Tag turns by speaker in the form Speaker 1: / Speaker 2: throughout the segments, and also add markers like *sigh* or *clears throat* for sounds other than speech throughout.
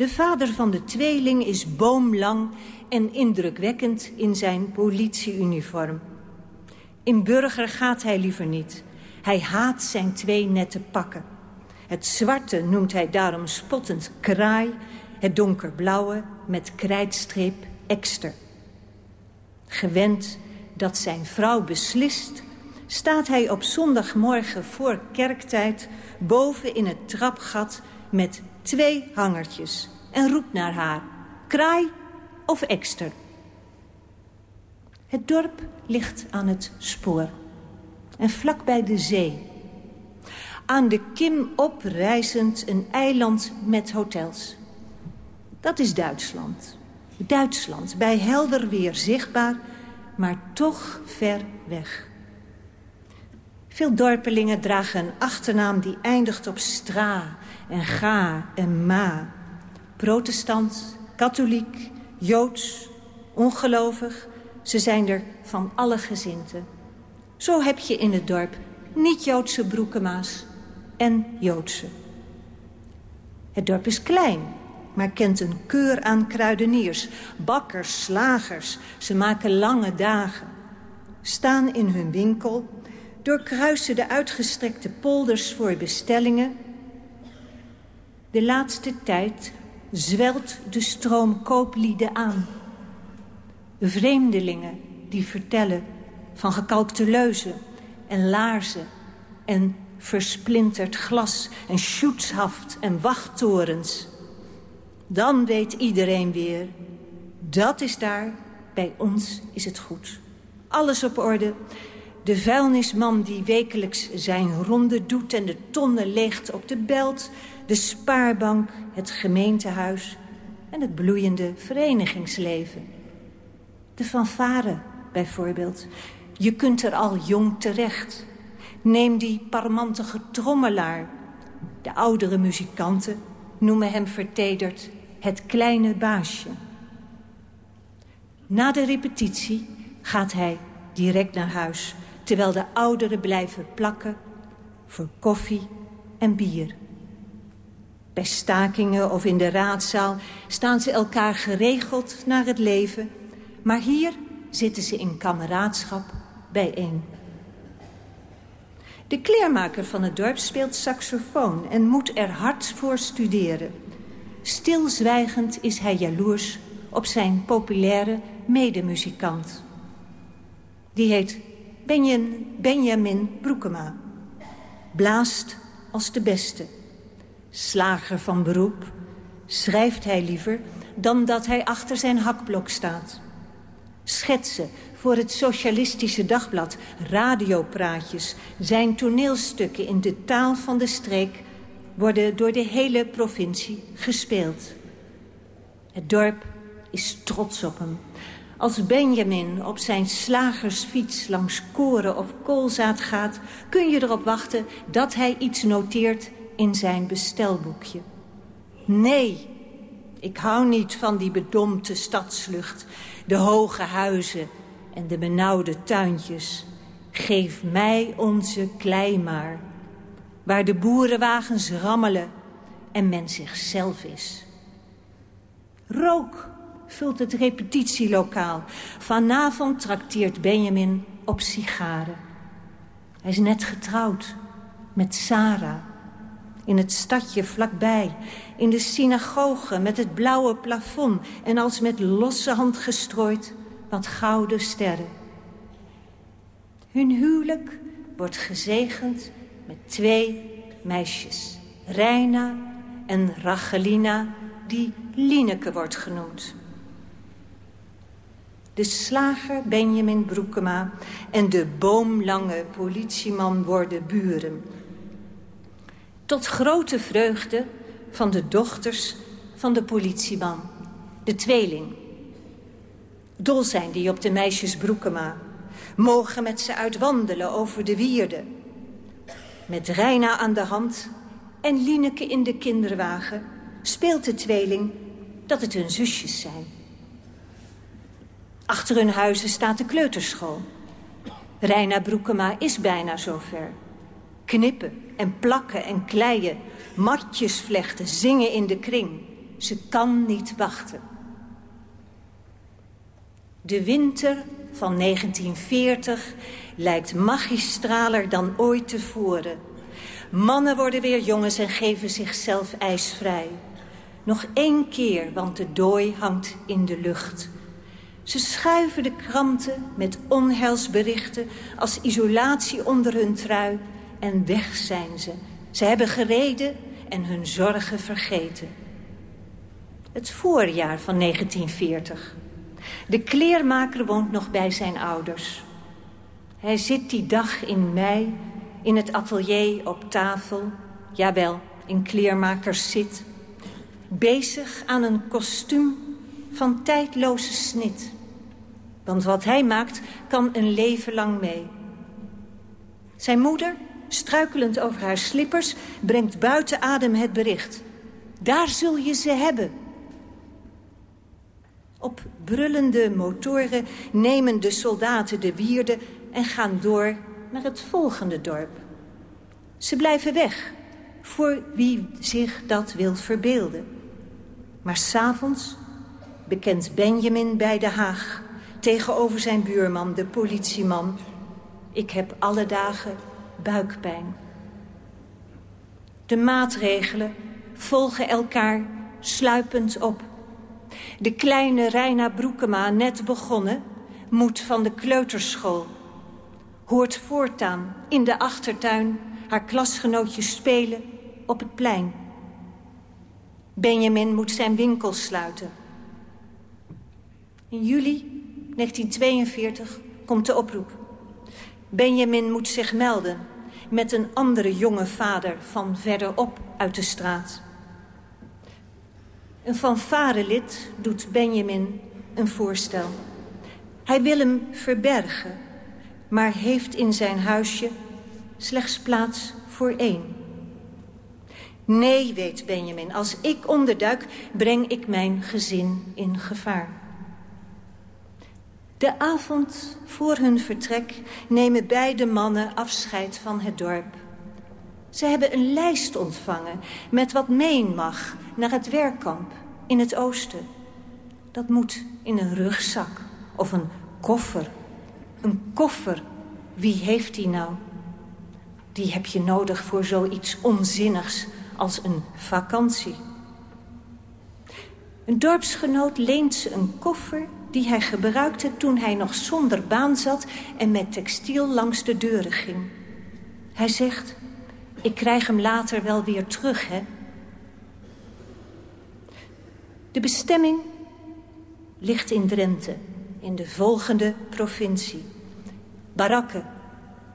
Speaker 1: De vader van de tweeling is boomlang en indrukwekkend in zijn politieuniform. In burger gaat hij liever niet. Hij haat zijn twee nette pakken. Het zwarte noemt hij daarom spottend kraai... het donkerblauwe met krijtstreep ekster. Gewend dat zijn vrouw beslist... staat hij op zondagmorgen voor kerktijd... boven in het trapgat met twee hangertjes... en roept naar haar, kraai of ekster. Het dorp ligt aan het spoor en vlakbij de zee. Aan de kim oprijzend een eiland met hotels. Dat is Duitsland. Duitsland, bij helder weer zichtbaar, maar toch ver weg. Veel dorpelingen dragen een achternaam die eindigt op stra en ga en ma. Protestant, katholiek, joods, ongelovig, ze zijn er van alle gezinten. Zo heb je in het dorp niet-Joodse broekema's en Joodse. Het dorp is klein, maar kent een keur aan kruideniers. Bakkers, slagers, ze maken lange dagen. Staan in hun winkel, doorkruisen de uitgestrekte polders voor bestellingen. De laatste tijd zwelt de stroom kooplieden aan. Vreemdelingen die vertellen van gekalkte leuzen en laarzen en versplinterd glas en schutshaft en wachttorens. Dan weet iedereen weer, dat is daar, bij ons is het goed. Alles op orde. De vuilnisman die wekelijks zijn ronde doet en de tonnen leegt op de belt. De spaarbank, het gemeentehuis en het bloeiende verenigingsleven. De fanfare bijvoorbeeld. Je kunt er al jong terecht. Neem die parmantige trommelaar. De oudere muzikanten noemen hem vertederd het kleine baasje. Na de repetitie gaat hij direct naar huis... terwijl de ouderen blijven plakken voor koffie en bier. Bij stakingen of in de raadzaal staan ze elkaar geregeld naar het leven... maar hier zitten ze in kameraadschap bijeen. De kleermaker van het dorp speelt saxofoon en moet er hard voor studeren. Stilzwijgend is hij jaloers op zijn populaire medemuzikant. Die heet Benjamin, Broekema. Blaast als de beste. Slager van beroep schrijft hij liever dan dat hij achter zijn hakblok staat. Schetsen voor het Socialistische Dagblad, radiopraatjes... zijn toneelstukken in de taal van de streek... worden door de hele provincie gespeeld. Het dorp is trots op hem. Als Benjamin op zijn slagersfiets langs koren of koolzaad gaat... kun je erop wachten dat hij iets noteert in zijn bestelboekje. Nee, ik hou niet van die bedompte stadslucht... de hoge huizen en de benauwde tuintjes. Geef mij onze klei maar, waar de boerenwagens rammelen en men zichzelf is. Rook vult het repetitielokaal. Vanavond trakteert Benjamin op sigaren. Hij is net getrouwd met Sarah. In het stadje vlakbij, in de synagoge met het blauwe plafond... en als met losse hand gestrooid wat gouden sterren. Hun huwelijk wordt gezegend met twee meisjes. Reina en Rachelina, die Lineke wordt genoemd. De slager Benjamin Broekema en de boomlange politieman worden buren. Tot grote vreugde van de dochters van de politieman, de tweeling Dol zijn die op de meisjes Broekema. Mogen met ze uitwandelen over de wierde. Met Reina aan de hand en Lineke in de kinderwagen... speelt de tweeling dat het hun zusjes zijn. Achter hun huizen staat de kleuterschool. Reina Broekema is bijna zover. Knippen en plakken en kleien, matjes vlechten, zingen in de kring. Ze kan niet wachten. De winter van 1940 lijkt magistraler dan ooit tevoren. Mannen worden weer jongens en geven zichzelf ijsvrij. Nog één keer, want de dooi hangt in de lucht. Ze schuiven de kranten met onheilsberichten als isolatie onder hun trui en weg zijn ze. Ze hebben gereden en hun zorgen vergeten. Het voorjaar van 1940. De kleermaker woont nog bij zijn ouders. Hij zit die dag in mei in het atelier op tafel. Jawel, in kleermakers zit. Bezig aan een kostuum van tijdloze snit. Want wat hij maakt kan een leven lang mee. Zijn moeder, struikelend over haar slippers, brengt buiten adem het bericht. Daar zul je ze hebben. Op brullende motoren nemen de soldaten de wierde en gaan door naar het volgende dorp. Ze blijven weg, voor wie zich dat wil verbeelden. Maar s'avonds bekent Benjamin bij de Haag... tegenover zijn buurman, de politieman... ik heb alle dagen buikpijn. De maatregelen volgen elkaar sluipend op. De kleine Reina Broekema, net begonnen, moet van de kleuterschool. Hoort voortaan in de achtertuin haar klasgenootjes spelen op het plein. Benjamin moet zijn winkel sluiten. In juli 1942 komt de oproep. Benjamin moet zich melden met een andere jonge vader van verderop uit de straat. Een fanfarelid doet Benjamin een voorstel. Hij wil hem verbergen, maar heeft in zijn huisje slechts plaats voor één. Nee, weet Benjamin, als ik onderduik, breng ik mijn gezin in gevaar. De avond voor hun vertrek nemen beide mannen afscheid van het dorp. Ze hebben een lijst ontvangen met wat meen mag naar het werkkamp in het oosten. Dat moet in een rugzak of een koffer. Een koffer, wie heeft die nou? Die heb je nodig voor zoiets onzinnigs als een vakantie. Een dorpsgenoot leent ze een koffer die hij gebruikte toen hij nog zonder baan zat en met textiel langs de deuren ging. Hij zegt, ik krijg hem later wel weer terug, hè. De bestemming ligt in Drenthe, in de volgende provincie. Barakken,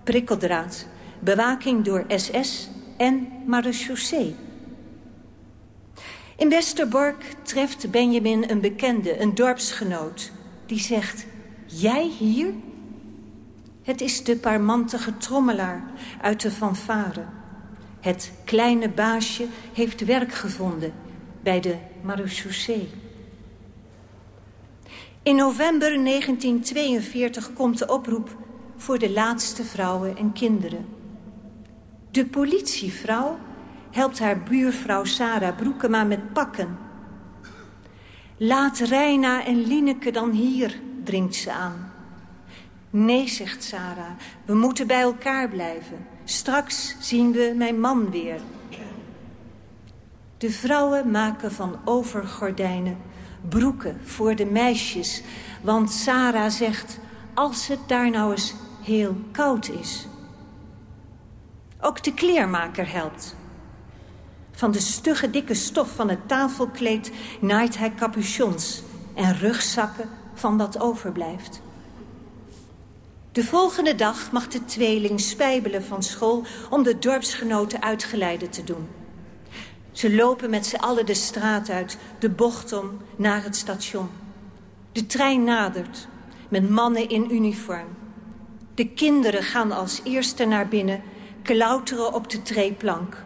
Speaker 1: prikkeldraad, bewaking door SS en marechaussee. In Westerbork treft Benjamin een bekende, een dorpsgenoot... die zegt, jij hier? Het is de parmantige trommelaar uit de fanfare. Het kleine baasje heeft werk gevonden bij de marechaussee. In november 1942 komt de oproep voor de laatste vrouwen en kinderen. De politievrouw helpt haar buurvrouw Sarah Broekema met pakken. Laat Reina en Lineke dan hier, dringt ze aan. Nee, zegt Sarah, we moeten bij elkaar blijven. Straks zien we mijn man weer. De vrouwen maken van overgordijnen broeken voor de meisjes. Want Sarah zegt, als het daar nou eens heel koud is. Ook de kleermaker helpt. Van de stugge dikke stof van het tafelkleed naait hij capuchons en rugzakken van wat overblijft. De volgende dag mag de tweeling spijbelen van school om de dorpsgenoten uitgeleide te doen. Ze lopen met z'n allen de straat uit, de bocht om, naar het station. De trein nadert, met mannen in uniform. De kinderen gaan als eerste naar binnen, klauteren op de treeplank.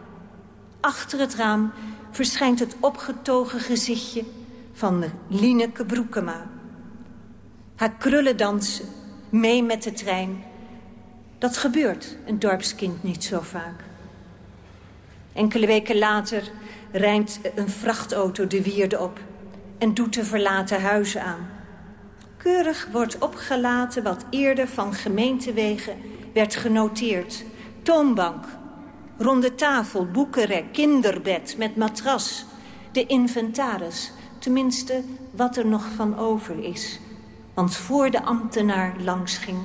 Speaker 1: Achter het raam verschijnt het opgetogen gezichtje van Lineke Broekema. Haar krullen dansen, mee met de trein. Dat gebeurt een dorpskind niet zo vaak. Enkele weken later rijmt een vrachtauto de wierde op en doet de verlaten huizen aan. Keurig wordt opgelaten wat eerder van gemeentewegen werd genoteerd. Toonbank, ronde tafel, boekenrek, kinderbed met matras. De inventaris, tenminste wat er nog van over is. Want voor de ambtenaar langsging,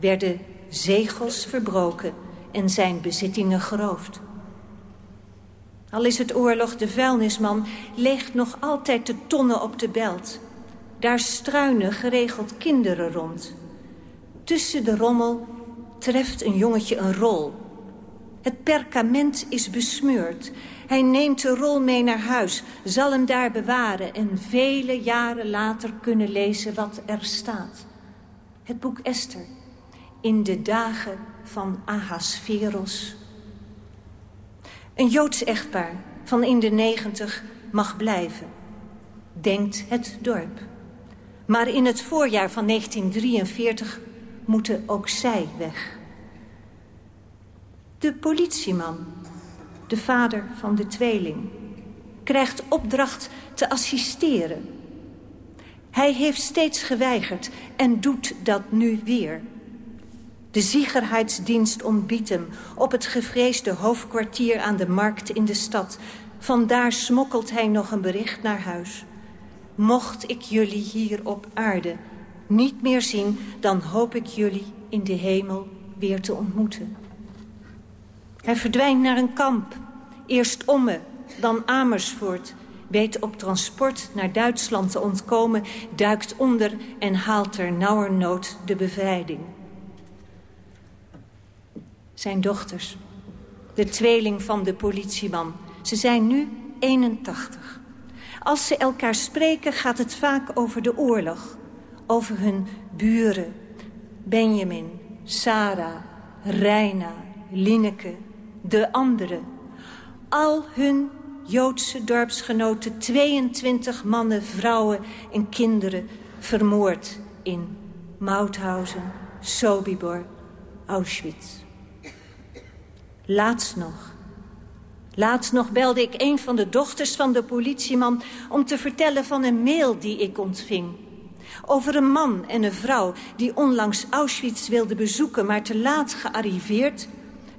Speaker 1: werden zegels verbroken en zijn bezittingen geroofd. Al is het oorlog, de vuilnisman leegt nog altijd de tonnen op de belt. Daar struinen geregeld kinderen rond. Tussen de rommel treft een jongetje een rol. Het perkament is besmeurd. Hij neemt de rol mee naar huis, zal hem daar bewaren... en vele jaren later kunnen lezen wat er staat. Het boek Esther, in de dagen van Ahasveros. Een Joods echtpaar van in de negentig mag blijven, denkt het dorp. Maar in het voorjaar van 1943 moeten ook zij weg. De politieman, de vader van de tweeling, krijgt opdracht te assisteren. Hij heeft steeds geweigerd en doet dat nu weer. De ziegerheidsdienst ontbiedt hem op het gevreesde hoofdkwartier aan de markt in de stad. Vandaar smokkelt hij nog een bericht naar huis. Mocht ik jullie hier op aarde niet meer zien, dan hoop ik jullie in de hemel weer te ontmoeten. Hij verdwijnt naar een kamp. Eerst Omme, dan Amersfoort. Weet op transport naar Duitsland te ontkomen, duikt onder en haalt er nauwernood de bevrijding. Zijn dochters, de tweeling van de politieman. Ze zijn nu 81. Als ze elkaar spreken gaat het vaak over de oorlog. Over hun buren. Benjamin, Sarah, Reina, Lineke, de anderen. Al hun Joodse dorpsgenoten, 22 mannen, vrouwen en kinderen... vermoord in Mauthausen, Sobibor, Auschwitz. Laatst nog. Laatst nog belde ik een van de dochters van de politieman... om te vertellen van een mail die ik ontving. Over een man en een vrouw die onlangs Auschwitz wilden bezoeken... maar te laat gearriveerd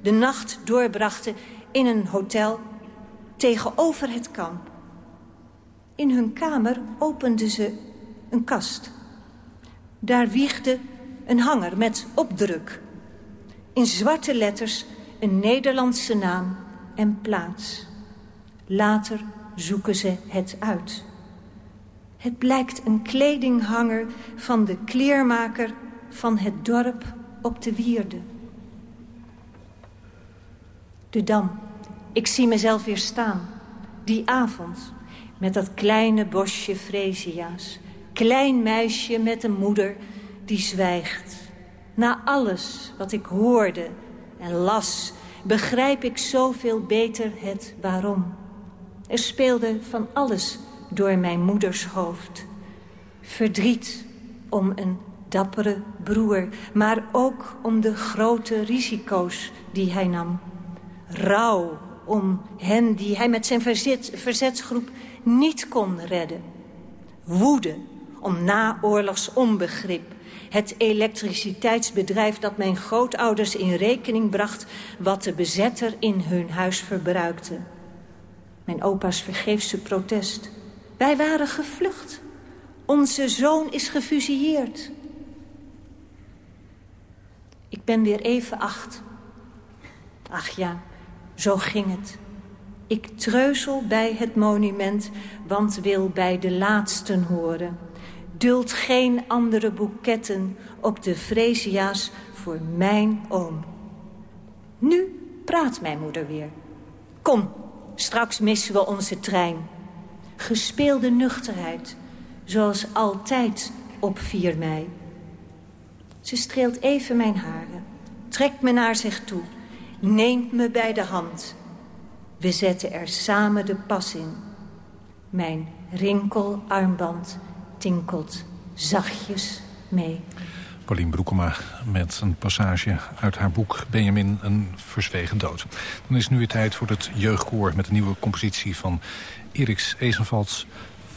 Speaker 1: de nacht doorbrachten in een hotel tegenover het kamp. In hun kamer openden ze een kast. Daar wiegde een hanger met opdruk. In zwarte letters een Nederlandse naam en plaats. Later zoeken ze het uit. Het blijkt een kledinghanger van de kleermaker van het dorp op de Wierde. De Dam. Ik zie mezelf weer staan. Die avond. Met dat kleine bosje freesia's. Klein meisje met een moeder die zwijgt. Na alles wat ik hoorde en las... begrijp ik zoveel beter het waarom. Er speelde van alles door mijn moeders hoofd. Verdriet om een dappere broer, maar ook om de grote risico's die hij nam rouw om hen die hij met zijn verzet, verzetsgroep niet kon redden. Woede om naoorlogs onbegrip. Het elektriciteitsbedrijf dat mijn grootouders in rekening bracht... wat de bezetter in hun huis verbruikte. Mijn opa's vergeefse protest. Wij waren gevlucht. Onze zoon is gefusilleerd. Ik ben weer even acht. Ach ja, zo ging het. Ik treuzel bij het monument, want wil bij de laatsten horen. Duld geen andere boeketten op de Fresia's voor mijn oom. Nu praat mijn moeder weer. Kom, straks missen we onze trein. Gespeelde nuchterheid, zoals altijd op 4 mei. Ze streelt even mijn haren, trekt me naar zich toe neemt me bij de hand. We zetten er samen de pas in. Mijn rinkelarmband tinkelt zachtjes mee.
Speaker 2: Pauline Broekema met een passage uit haar boek Benjamin, een verzwegen dood. Dan is nu weer tijd voor het jeugdkoor met een nieuwe compositie van Eriks Ezenvalds.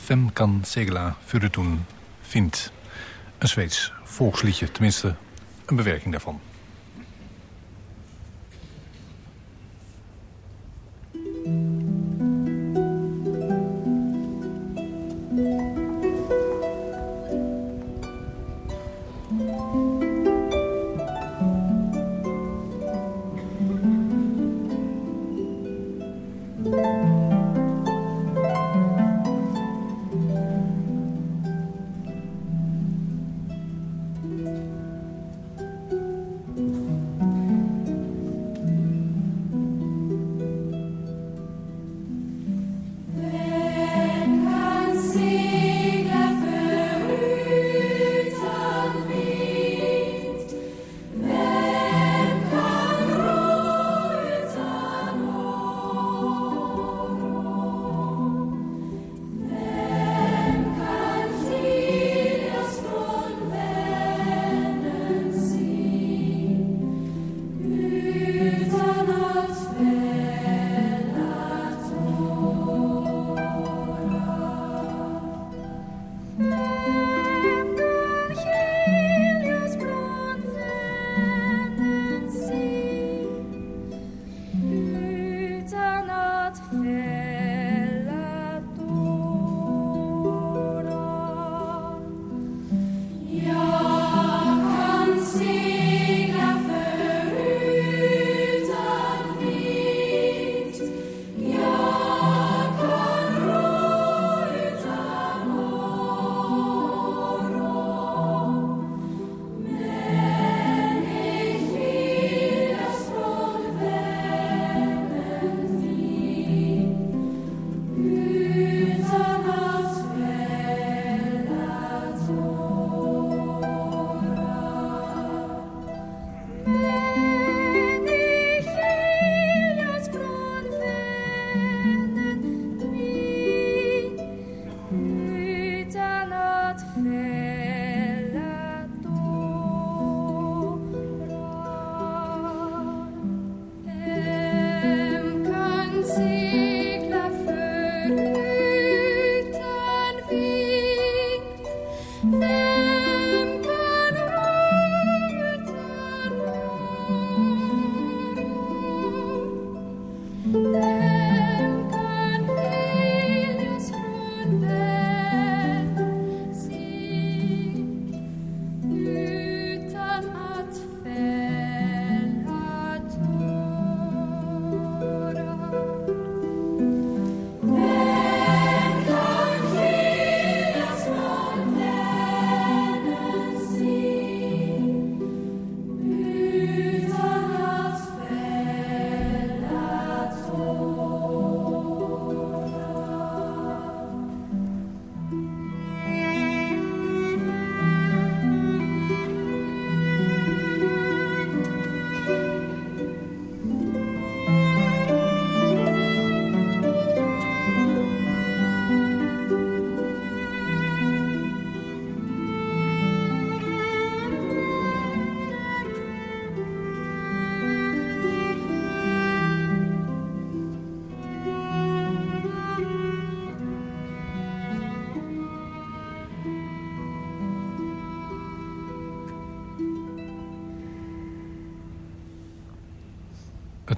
Speaker 2: Fem kan toen vindt. Een Zweeds volksliedje, tenminste een bewerking daarvan.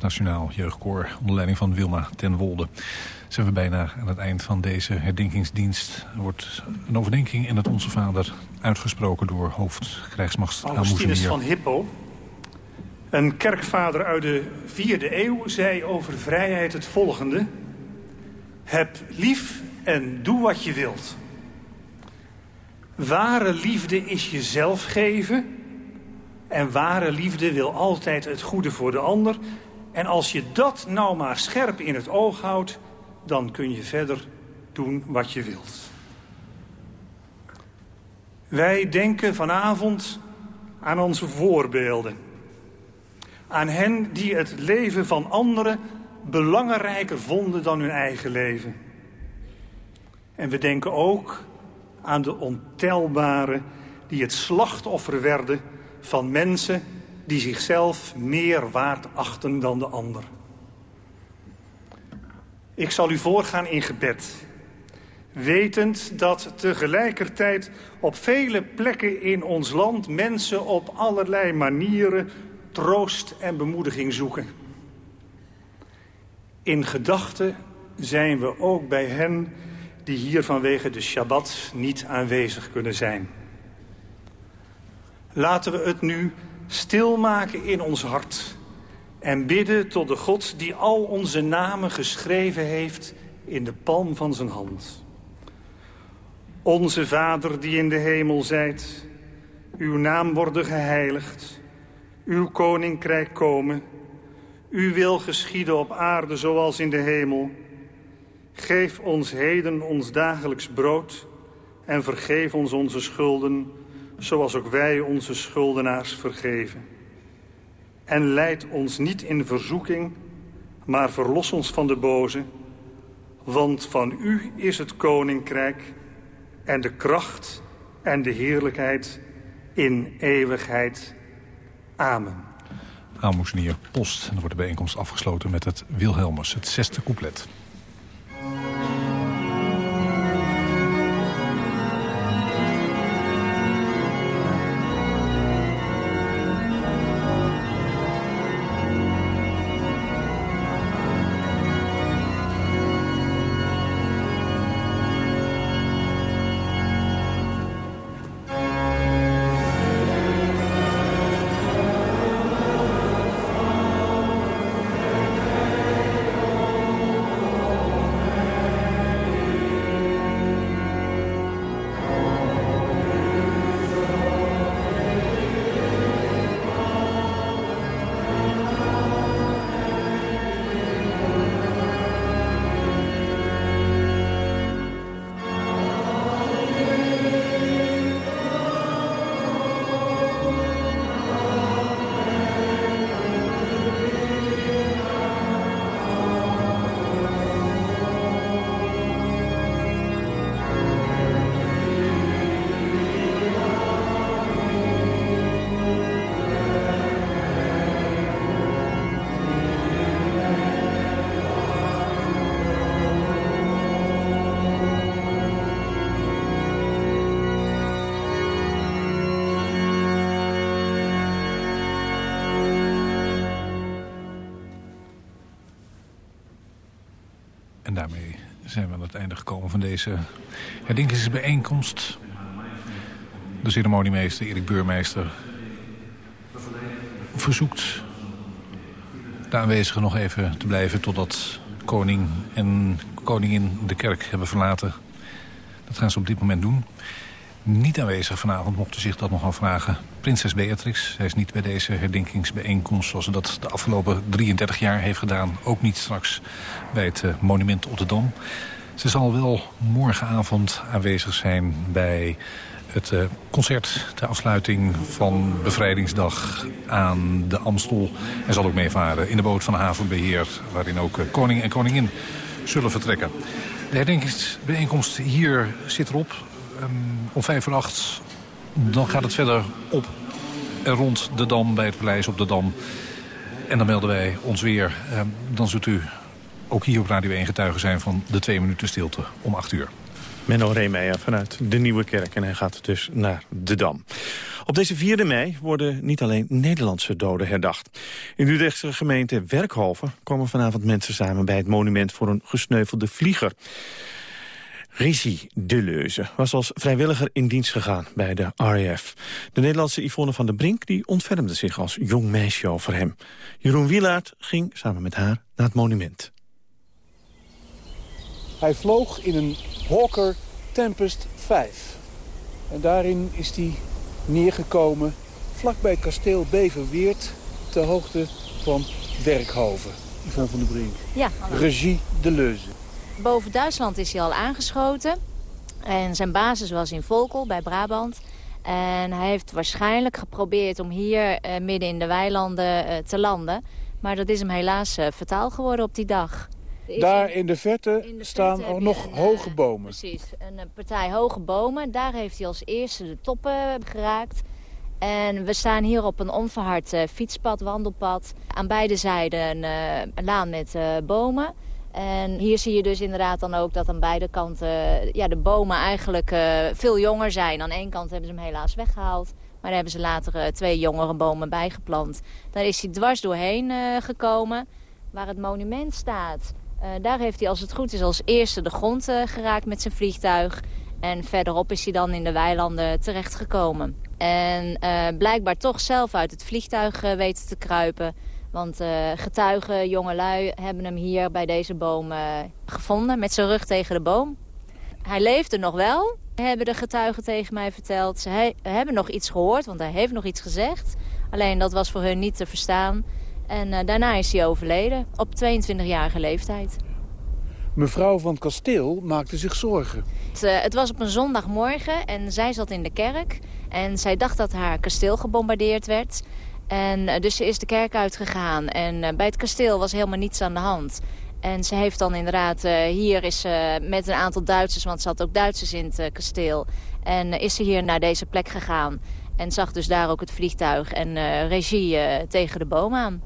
Speaker 2: Nationaal Jeugdkoor onder leiding van Wilma ten Wolde. Zijn we bijna aan het eind van deze herdenkingsdienst. Er wordt een overdenking in het Onze Vader uitgesproken door hoofdkrijgsmacht
Speaker 3: Augustinus van Hippo. Een kerkvader uit de vierde eeuw zei over vrijheid het volgende. Heb lief en doe wat je wilt. Ware liefde is jezelf geven... En ware liefde wil altijd het goede voor de ander... En als je dat nou maar scherp in het oog houdt... dan kun je verder doen wat je wilt. Wij denken vanavond aan onze voorbeelden. Aan hen die het leven van anderen belangrijker vonden dan hun eigen leven. En we denken ook aan de ontelbare die het slachtoffer werden van mensen die zichzelf meer waard achten dan de ander. Ik zal u voorgaan in gebed, wetend dat tegelijkertijd op vele plekken in ons land mensen op allerlei manieren troost en bemoediging zoeken. In gedachten zijn we ook bij hen die hier vanwege de Shabbat niet aanwezig kunnen zijn. Laten we het nu stilmaken in ons hart en bidden tot de God die al onze namen geschreven heeft in de palm van zijn hand. Onze Vader die in de hemel zijt, uw naam worden geheiligd, uw koninkrijk komen, uw wil geschieden op aarde zoals in de hemel. Geef ons heden ons dagelijks brood en vergeef ons onze schulden, zoals ook wij onze schuldenaars vergeven. En leid ons niet in verzoeking, maar verlos ons van de boze. Want van u is het koninkrijk en de kracht en de heerlijkheid in eeuwigheid. Amen.
Speaker 4: Aalmoesnier Post. En dan wordt de bijeenkomst afgesloten met het Wilhelmus, het zesde couplet. En daarmee zijn we aan het einde gekomen van deze herdenkingsbijeenkomst. De ceremoniemeester Erik Beurmeester verzoekt de aanwezigen nog even te blijven... totdat koning en koningin de kerk hebben verlaten. Dat gaan ze op dit moment doen. Niet aanwezig vanavond mochten zich dat nog afvragen. Prinses Beatrix, zij is niet bij deze herdenkingsbijeenkomst... zoals ze dat de afgelopen 33 jaar heeft gedaan. Ook niet straks bij het eh, monument op de Dam. Ze zal wel morgenavond aanwezig zijn bij het eh, concert... de afsluiting van Bevrijdingsdag aan de Amstel. En zal ook meevaren in de boot van havenbeheer... waarin ook eh, koning en koningin zullen vertrekken. De herdenkingsbijeenkomst hier zit erop. Um, om vijf voor acht dan gaat het verder op en rond de Dam, bij het paleis op de Dam. En dan melden wij ons weer. Um, dan zult u ook hier op Radio 1 getuige zijn van de twee minuten stilte om acht uur.
Speaker 5: Menno Reemeijer vanuit de Nieuwe Kerk en hij gaat dus naar de Dam. Op deze 4 mei worden niet alleen Nederlandse doden herdacht. In de Utrechtse gemeente Werkhoven komen vanavond mensen samen... bij het monument voor een gesneuvelde vlieger. Rizzi Deleuze was als vrijwilliger in dienst gegaan bij de RAF. De Nederlandse Yvonne van der Brink die ontfermde zich als jong meisje over hem. Jeroen Wielaert ging samen met haar naar het monument.
Speaker 6: Hij vloog in een Hawker Tempest 5. En daarin is hij neergekomen vlakbij het kasteel Beverweert... ter hoogte van Werkhoven. Yvonne van der Brink.
Speaker 7: Ja,
Speaker 6: Regie Deleuze.
Speaker 7: Boven Duitsland is hij al aangeschoten. En zijn basis was in Volkel bij Brabant. En hij heeft waarschijnlijk geprobeerd om hier uh, midden in de weilanden uh, te landen. Maar dat is hem helaas uh, vertaal geworden op die dag.
Speaker 6: Daar in de verte staan ook nog hoge bomen.
Speaker 7: Precies, een partij hoge bomen. Daar heeft hij als eerste de toppen geraakt. En we staan hier op een onverhard fietspad, wandelpad. Aan beide zijden een, een laan met bomen. En hier zie je dus inderdaad dan ook dat aan beide kanten ja, de bomen eigenlijk veel jonger zijn. Aan één kant hebben ze hem helaas weggehaald. Maar daar hebben ze later twee jongere bomen bijgeplant. Daar is hij dwars doorheen gekomen waar het monument staat. daar heeft hij als het goed is als eerste de grond geraakt met zijn vliegtuig. En verderop is hij dan in de weilanden terechtgekomen. En blijkbaar toch zelf uit het vliegtuig weten te kruipen. Want uh, getuigen, jongelui, hebben hem hier bij deze boom gevonden. Met zijn rug tegen de boom. Hij leefde nog wel, hebben de getuigen tegen mij verteld. Ze he hebben nog iets gehoord, want hij heeft nog iets gezegd. Alleen dat was voor hun niet te verstaan. En daarna is hij overleden, op 22-jarige leeftijd.
Speaker 6: Mevrouw van Kasteel maakte zich zorgen.
Speaker 7: Het, het was op een zondagmorgen en zij zat in de kerk. En zij dacht dat haar kasteel gebombardeerd werd. En eh, dus ze is de kerk uitgegaan. En eh, bij het kasteel was helemaal niets aan de hand. En ze heeft dan inderdaad, uh, hier is ze met een aantal Duitsers, want ze had ook Duitsers in het kasteel. En is ze hier naar deze plek gegaan. En zag dus daar ook het vliegtuig en regie tegen de boom aan.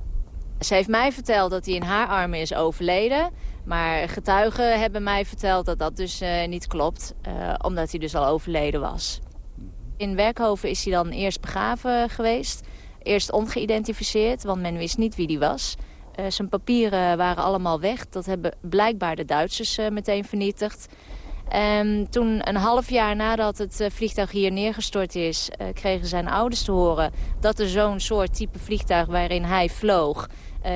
Speaker 7: Ze heeft mij verteld dat hij in haar armen is overleden. Maar getuigen hebben mij verteld dat dat dus niet klopt. omdat hij dus al overleden was. In Werkhoven is hij dan eerst begraven geweest. Eerst ongeïdentificeerd, want men wist niet wie die was. Uh, zijn papieren waren allemaal weg. Dat hebben blijkbaar de Duitsers uh, meteen vernietigd. En toen een half jaar nadat het uh, vliegtuig hier neergestort is... kregen zijn ouders te horen dat er zo'n soort type vliegtuig waarin hij vloog...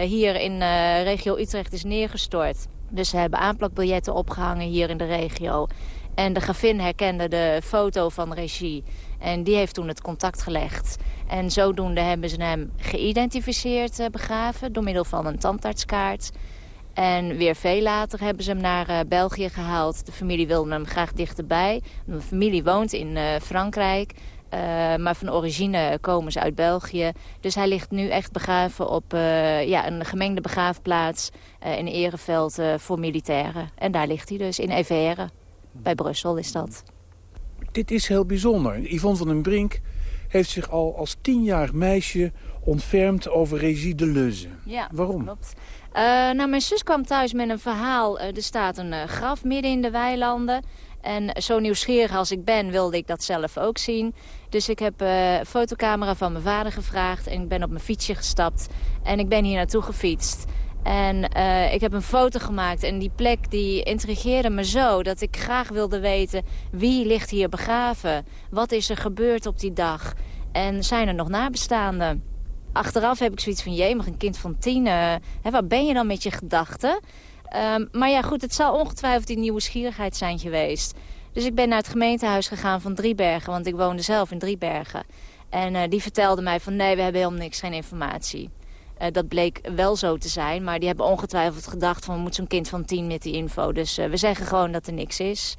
Speaker 7: hier in regio Utrecht is neergestort. Dus ze hebben aanplakbiljetten opgehangen hier in de regio. En de gravin herkende de foto van regie. En die heeft toen het contact gelegd. En zodoende hebben ze hem geïdentificeerd uh, begraven door middel van een tandartskaart. En weer veel later hebben ze hem naar uh, België gehaald. De familie wilde hem graag dichterbij. De familie woont in uh, Frankrijk. maar van origine komen ze uit België. Dus hij ligt nu echt begraven op ja, een gemengde begraafplaats... in Ereveld voor militairen. En daar ligt hij dus, in Evere. Bij Brussel is dat.
Speaker 6: Dit is heel bijzonder. Yvonne van den Brink heeft zich al als tienjarig meisje ontfermd over Regie de Leuze.
Speaker 7: Ja,
Speaker 6: Waarom?
Speaker 7: klopt. Uh, nou, mijn zus kwam thuis met een verhaal. Uh, er staat een uh, graf midden in de weilanden. En zo nieuwsgierig als ik ben, wilde ik dat zelf ook zien. Dus ik heb een fotocamera van mijn vader gevraagd. En ik ben op mijn fietsje gestapt. En ik ben hier naartoe gefietst. En uh, ik heb een foto gemaakt en die plek die intrigeerde me zo... dat ik graag wilde weten wie ligt hier begraven. Wat is er gebeurd op die dag? En zijn er nog nabestaanden? Achteraf heb ik zoiets van, jee, mag een kind van tien... Uh, hè, waar ben je dan met je gedachten? Um, maar ja, goed, het zal ongetwijfeld die nieuwsgierigheid zijn geweest. Dus ik ben naar het gemeentehuis gegaan van Driebergen... want ik woonde zelf in Driebergen. En uh, die vertelde mij van, nee, we hebben helemaal niks, geen informatie. Uh, dat bleek wel zo te zijn, maar die hebben ongetwijfeld gedacht van... moet zo'n kind van tien met die info. Dus uh, we zeggen gewoon dat er niks is.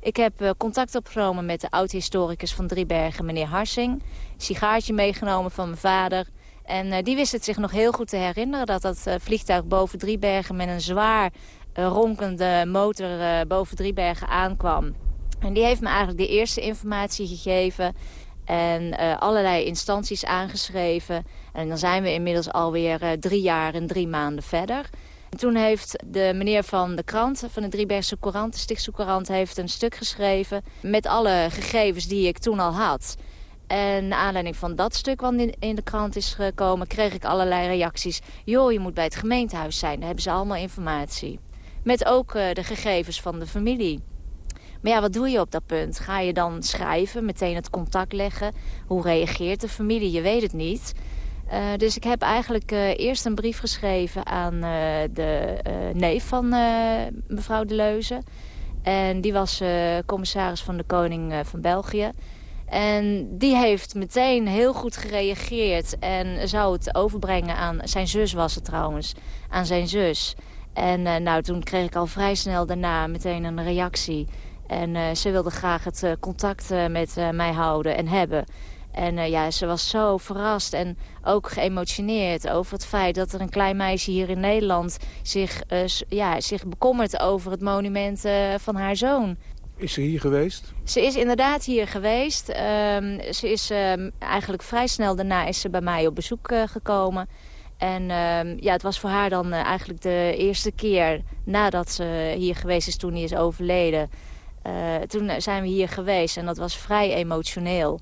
Speaker 7: Ik heb uh, contact opgenomen met de oud-historicus van Driebergen, meneer Harsing. Sigaartje meegenomen van mijn vader. En die wist het zich nog heel goed te herinneren... dat dat vliegtuig boven Driebergen met een zwaar ronkende motor boven Driebergen aankwam. En die heeft me eigenlijk de eerste informatie gegeven... En allerlei instanties aangeschreven. En dan zijn we inmiddels alweer uh, drie jaar en drie maanden verder. En toen heeft de meneer van de krant, van de Driebergse Courant, de Stichtse Courant, heeft een stuk geschreven met alle gegevens die ik toen al had. En naar aanleiding van dat stuk wat in de krant is gekomen, kreeg ik allerlei reacties. Joh, je moet bij het gemeentehuis zijn, daar hebben ze allemaal informatie. Met ook uh, de gegevens van de familie. Maar ja, wat doe je op dat punt? Ga je dan schrijven, meteen het contact leggen? Hoe reageert de familie? Je weet het niet. Uh, dus ik heb eigenlijk uh, eerst een brief geschreven aan uh, de neef van mevrouw De Leuze. En die was commissaris van de Koning van België. En die heeft meteen heel goed gereageerd en zou het overbrengen aan... Zijn zus was het trouwens, aan zijn zus. En nou, toen kreeg ik al vrij snel daarna meteen een reactie... En ze wilde graag het contact met mij houden en hebben. En uh, ja, ze was zo verrast en ook geëmotioneerd over het feit dat er een klein meisje hier in Nederland zich, uh, ja, zich bekommert over het monument uh, van haar zoon.
Speaker 6: Is ze hier geweest?
Speaker 7: Ze is inderdaad hier geweest. Um, ze is um, eigenlijk vrij snel daarna is ze bij mij op bezoek gekomen. En um, ja, het was voor haar dan eigenlijk de eerste keer nadat ze hier geweest is toen hij is overleden. toen zijn we hier geweest en dat was vrij emotioneel.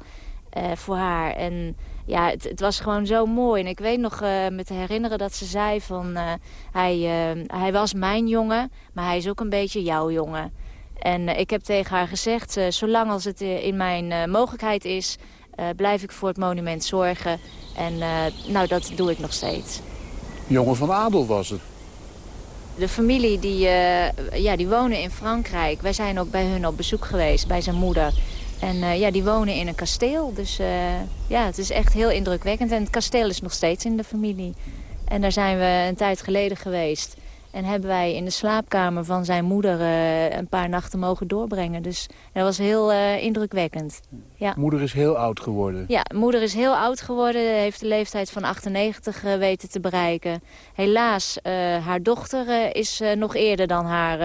Speaker 7: Uh, voor haar. En ja, het, het, was gewoon zo mooi. En ik weet nog uh, me te herinneren dat ze zei van... Uh, hij, hij was mijn jongen, maar hij is ook een beetje jouw jongen. En ik heb tegen haar gezegd, zolang als het in mijn mogelijkheid is... blijf ik voor het monument zorgen. En nou, dat doe ik nog steeds.
Speaker 6: Jongen van Adel was het.
Speaker 7: De familie die, ja, die wonen in Frankrijk. Wij zijn ook bij hun op bezoek geweest, bij zijn moeder. En uh, ja, die wonen in een kasteel. Dus uh, ja, het is echt heel indrukwekkend. En het kasteel is nog steeds in de familie. En daar zijn we een tijd geleden geweest. En hebben wij in de slaapkamer van zijn moeder uh, een paar nachten mogen doorbrengen. Dus dat was heel indrukwekkend. Ja.
Speaker 6: Moeder is heel oud geworden.
Speaker 7: Ja, moeder is heel oud geworden. Heeft de leeftijd van 98 weten te bereiken. Helaas, haar dochter is nog eerder dan haar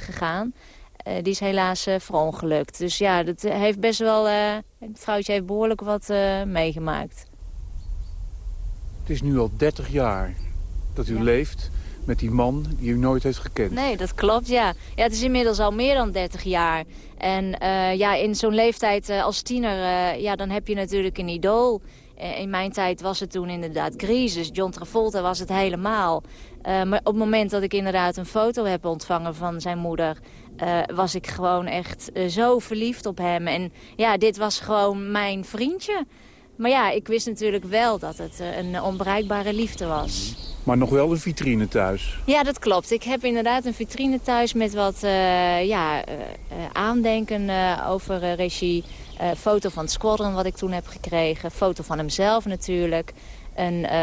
Speaker 7: gegaan. Uh, die is helaas uh, verongelukt. Dus ja, dat heeft best wel... Uh, het vrouwtje heeft behoorlijk wat meegemaakt.
Speaker 6: Het is nu al 30 jaar dat u ja. leeft met die man die u nooit heeft gekend.
Speaker 7: Nee, dat klopt, ja. Ja, het is inmiddels al meer dan 30 jaar. En ja, in zo'n leeftijd als tiener, ja, dan heb je natuurlijk een idool. In mijn tijd was het toen inderdaad dus John Travolta was het helemaal. maar op het moment dat ik inderdaad een foto heb ontvangen van zijn moeder... Uh, was ik gewoon echt uh, zo verliefd op hem. En ja, dit was gewoon mijn vriendje. Maar ja, ik wist natuurlijk wel dat het uh, een onbereikbare liefde was.
Speaker 6: Maar nog wel een vitrine thuis?
Speaker 7: Ja, dat klopt. Ik heb inderdaad een vitrine thuis met wat ja, aandenken over regie. foto van het squadron wat ik toen heb gekregen. Foto van hemzelf natuurlijk. Een,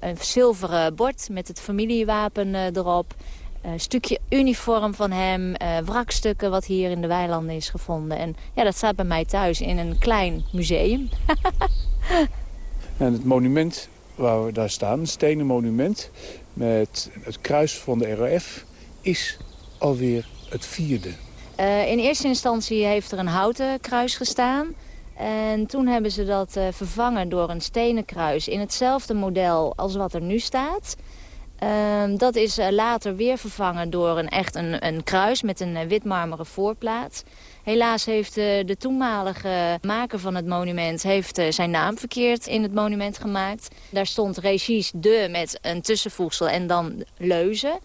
Speaker 7: een zilveren bord met het familiewapen erop. Een uh, stukje uniform van hem, uh, wrakstukken wat hier in de weilanden is gevonden. En ja, dat staat bij mij thuis in een klein museum. *laughs*
Speaker 6: en het monument waar we daar staan, een stenen monument met het kruis van de RAF, is alweer het vierde.
Speaker 7: Uh, in eerste instantie heeft er een houten kruis gestaan. En toen hebben ze dat vervangen door een stenen kruis in hetzelfde model als wat er nu staat... Um, dat is uh, later weer vervangen door een, echt een, een kruis met een uh, witmarmeren voorplaat. Helaas heeft uh, de toenmalige maker van het monument heeft, zijn naam verkeerd in het monument gemaakt. Daar stond Regis de met een tussenvoegsel en dan Leuze.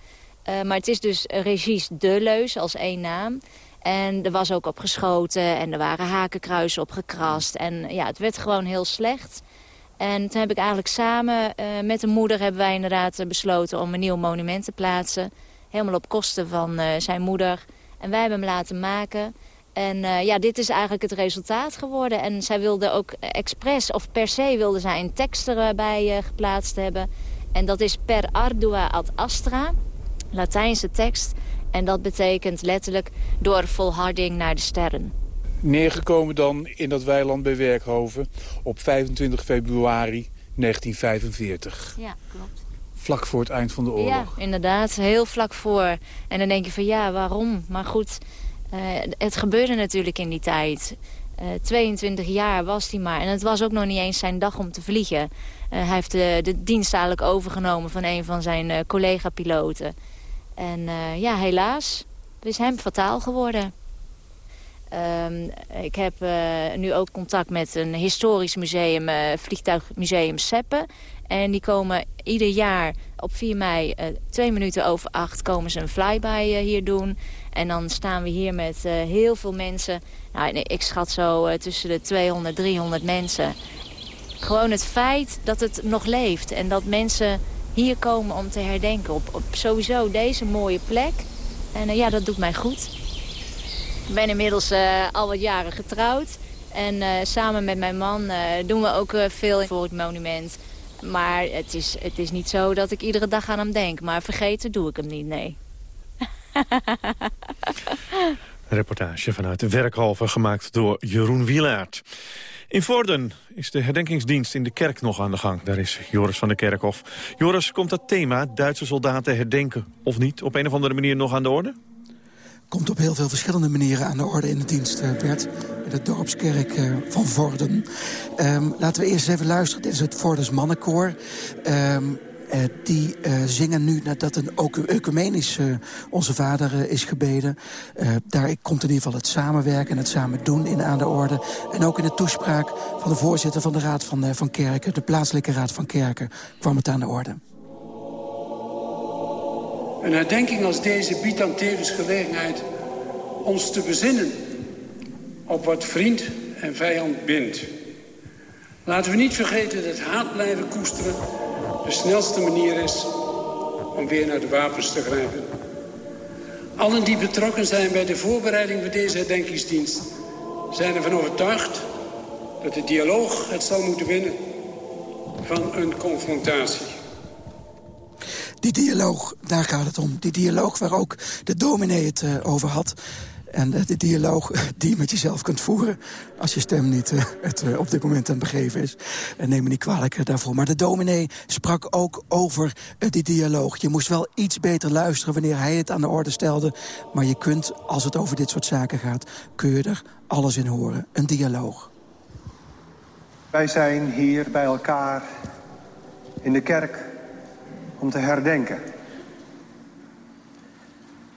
Speaker 7: maar het is dus Regis de Leus als één naam. En er was ook op geschoten en er waren hakenkruisen op gekrast. En ja, het werd gewoon heel slecht. En toen heb ik eigenlijk samen uh, met de moeder hebben wij inderdaad eh, besloten om een nieuw monument te plaatsen. Helemaal op kosten van uh, zijn moeder. En wij hebben hem laten maken. En ja, dit is eigenlijk het resultaat geworden. En zij wilde ook expres, of per se wilde zij een tekst erbij geplaatst hebben. En dat is per ardua ad astra, Latijnse tekst. En dat betekent letterlijk door volharding naar de sterren
Speaker 6: neergekomen dan in dat weiland bij Werkhoven op 25 februari 1945.
Speaker 7: Ja, klopt.
Speaker 6: Vlak voor het eind van de oorlog.
Speaker 7: Ja, inderdaad. Heel vlak voor. En dan denk je van ja, waarom? Maar goed, uh, het gebeurde natuurlijk in die tijd. Uh, eh, 22 jaar was hij maar. En het was ook nog niet eens zijn dag om te vliegen. Uh, hij heeft de, de dienst eigenlijk overgenomen van een van zijn collega-piloten. En ja, helaas. Het is hem fataal geworden. Um, ik heb uh, nu ook contact met een historisch museum, uh, vliegtuigmuseum Seppen. En die komen ieder jaar op 4 mei, uh, twee minuten over acht, komen ze een flyby hier doen. En dan staan we hier met heel veel mensen. Nou, ik schat zo tussen de 200, 300 mensen. Gewoon het feit dat het nog leeft en dat mensen hier komen om te herdenken op, op sowieso deze mooie plek. En ja, dat doet mij goed. Ik ben inmiddels uh, al wat jaren getrouwd. En uh, samen met mijn man uh, doen we ook veel voor het monument. Maar het is, het is niet zo dat ik iedere dag aan hem denk. Maar vergeten doe ik hem niet, nee. *laughs*
Speaker 5: Reportage vanuit de Werkhalve gemaakt door Jeroen Wielaert. In Vorden is de herdenkingsdienst in de kerk nog aan de gang. Daar is Joris van de Kerkhof. Joris, komt dat thema Duitse soldaten herdenken of niet... op een of andere manier nog aan de orde?
Speaker 8: Komt op heel veel verschillende manieren aan de orde in de dienst, eh, Bert. De dorpskerk eh, van Vorden. Um, laten we eerst even luisteren. Dit is het Vordens mannenkoor. Um, uh, die zingen nu nadat een ecumenisch Onze Vader is gebeden. daar komt in ieder geval het samenwerken en het samen doen in aan de orde. En ook in de toespraak van de voorzitter van de Raad van, van Kerken... de plaatselijke Raad van Kerken, kwam het aan de orde.
Speaker 9: Een herdenking als deze biedt dan tevens gelegenheid ons te bezinnen op wat vriend en vijand bindt. Laten we niet vergeten dat haat blijven koesteren de snelste manier is om weer naar de wapens te grijpen. Allen die betrokken zijn bij de voorbereiding van deze herdenkingsdienst... zijn ervan overtuigd dat de dialoog het zal moeten winnen van een confrontatie.
Speaker 8: Die dialoog, daar gaat het om. Die dialoog waar ook de dominee het uh, over had. En uh, de dialoog *laughs* die je met jezelf kunt voeren... als je stem niet uh, het op dit moment aan het begeven is. En neem me niet kwalijk daarvoor. Maar de dominee sprak ook over die dialoog. Je moest wel iets beter luisteren wanneer hij het aan de orde stelde. Maar je kunt, als het over dit soort zaken gaat... kun je er alles in horen. Een dialoog.
Speaker 10: Wij zijn hier bij elkaar in de kerk om te herdenken.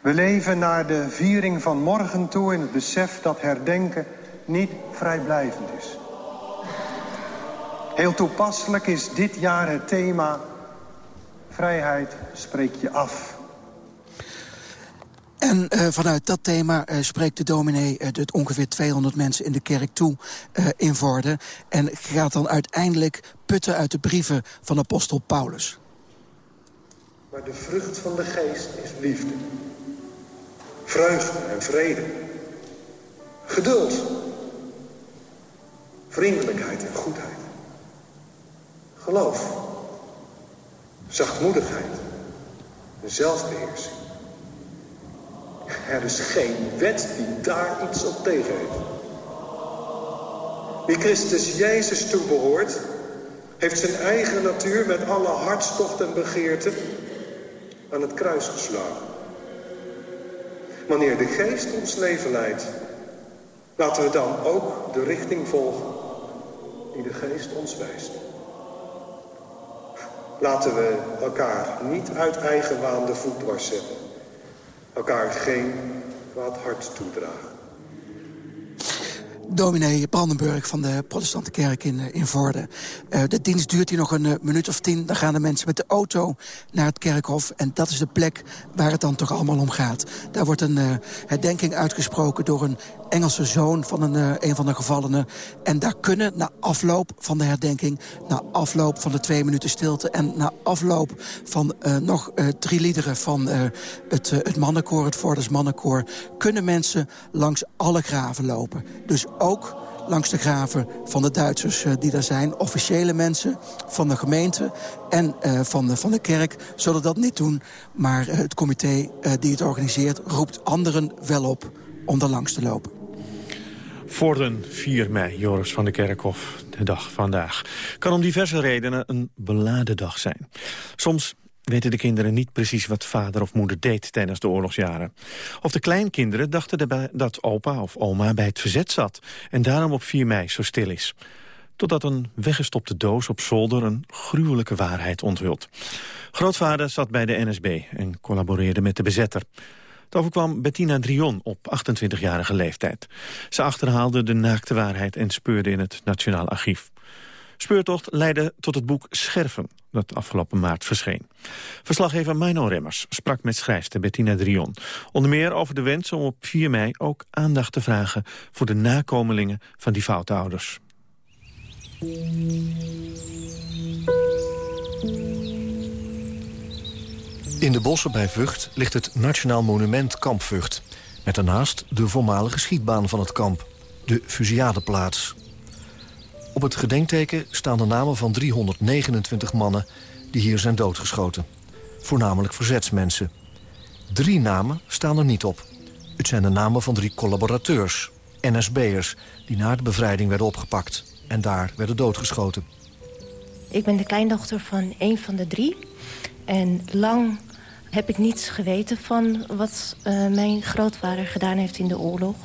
Speaker 10: We leven naar de viering van morgen toe in het besef dat herdenken niet vrijblijvend is. Heel toepasselijk is dit jaar het thema Vrijheid spreek je af.
Speaker 8: En uh, vanuit dat thema uh, spreekt de dominee uh, het ongeveer 200 mensen in de kerk toe in Vorden. En gaat dan uiteindelijk putten uit de brieven van apostel Paulus.
Speaker 10: Maar de vrucht van de geest is liefde. Vreugde en vrede. Geduld. Vriendelijkheid en goedheid. Geloof. Zachtmoedigheid. Zelfbeheersing. Er is geen wet die daar iets op tegen heeft. Wie Christus Jezus toebehoort... heeft zijn eigen natuur met alle hartstocht en begeerten aan het kruis geslagen. Wanneer de geest ons leven leidt, laten we dan ook de richting volgen die de geest ons wijst. Laten we elkaar niet uit eigen waan de voet dwars. Elkaar geen kwaad hart toedragen.
Speaker 8: Dominee Brandenburg van de protestante kerk in, in Vorden. Uh, de dienst duurt hier nog een uh, minuut of tien. Dan gaan de mensen met de auto naar het kerkhof. En dat is de plek waar het dan toch allemaal om gaat. Daar wordt een herdenking uitgesproken door een Engelse zoon van een, een van de gevallenen. En daar kunnen na afloop van de herdenking... na afloop van de twee minuten stilte... en na afloop van nog drie liederen van het, het mannenkoor... het Vorders mannenkoor... kunnen mensen langs alle graven lopen. Dus ook langs de graven van de Duitsers die daar zijn. Officiële mensen van de gemeente en van, de, van de kerk zullen dat niet doen. Maar het comité die het organiseert roept anderen wel op om daar langs te lopen.
Speaker 5: Vorden 4 mei, Joris van de Kerkhof, de dag vandaag. Kan om diverse redenen een beladen dag zijn. Soms weten de kinderen niet precies wat vader of moeder deed tijdens de oorlogsjaren. Of de kleinkinderen dachten dat opa of oma bij het verzet zat... en daarom op 4 mei zo stil is. Totdat een weggestopte doos op zolder een gruwelijke waarheid onthult. Grootvader zat bij de NSB en collaboreerde met de bezetter. Het overkwam Bettina Drion op 28-jarige leeftijd. Ze achterhaalde de naakte waarheid en speurde in het Nationaal Archief. Speurtocht leidde tot het boek Scherven, dat afgelopen maart verscheen. Verslaggever Mino Remmers sprak met schrijfster Bettina Drion. Onder meer over de wens om op 4 mei ook aandacht te vragen... voor de nakomelingen van die foutouders.
Speaker 11: In de bossen bij Vught ligt het Nationaal Monument Kamp Vught. Met daarnaast de voormalige schietbaan van het kamp, de Fusiadeplaats. Op het gedenkteken staan de namen van 329 mannen die hier zijn doodgeschoten. Voornamelijk verzetsmensen. Drie namen staan er niet op. Het zijn de namen van drie collaborateurs, NSB'ers... die na de bevrijding werden opgepakt. en daar werden doodgeschoten.
Speaker 12: Ik ben de kleindochter van een van de drie. En lang heb ik niets geweten van wat uh, mijn grootvader gedaan heeft in de oorlog.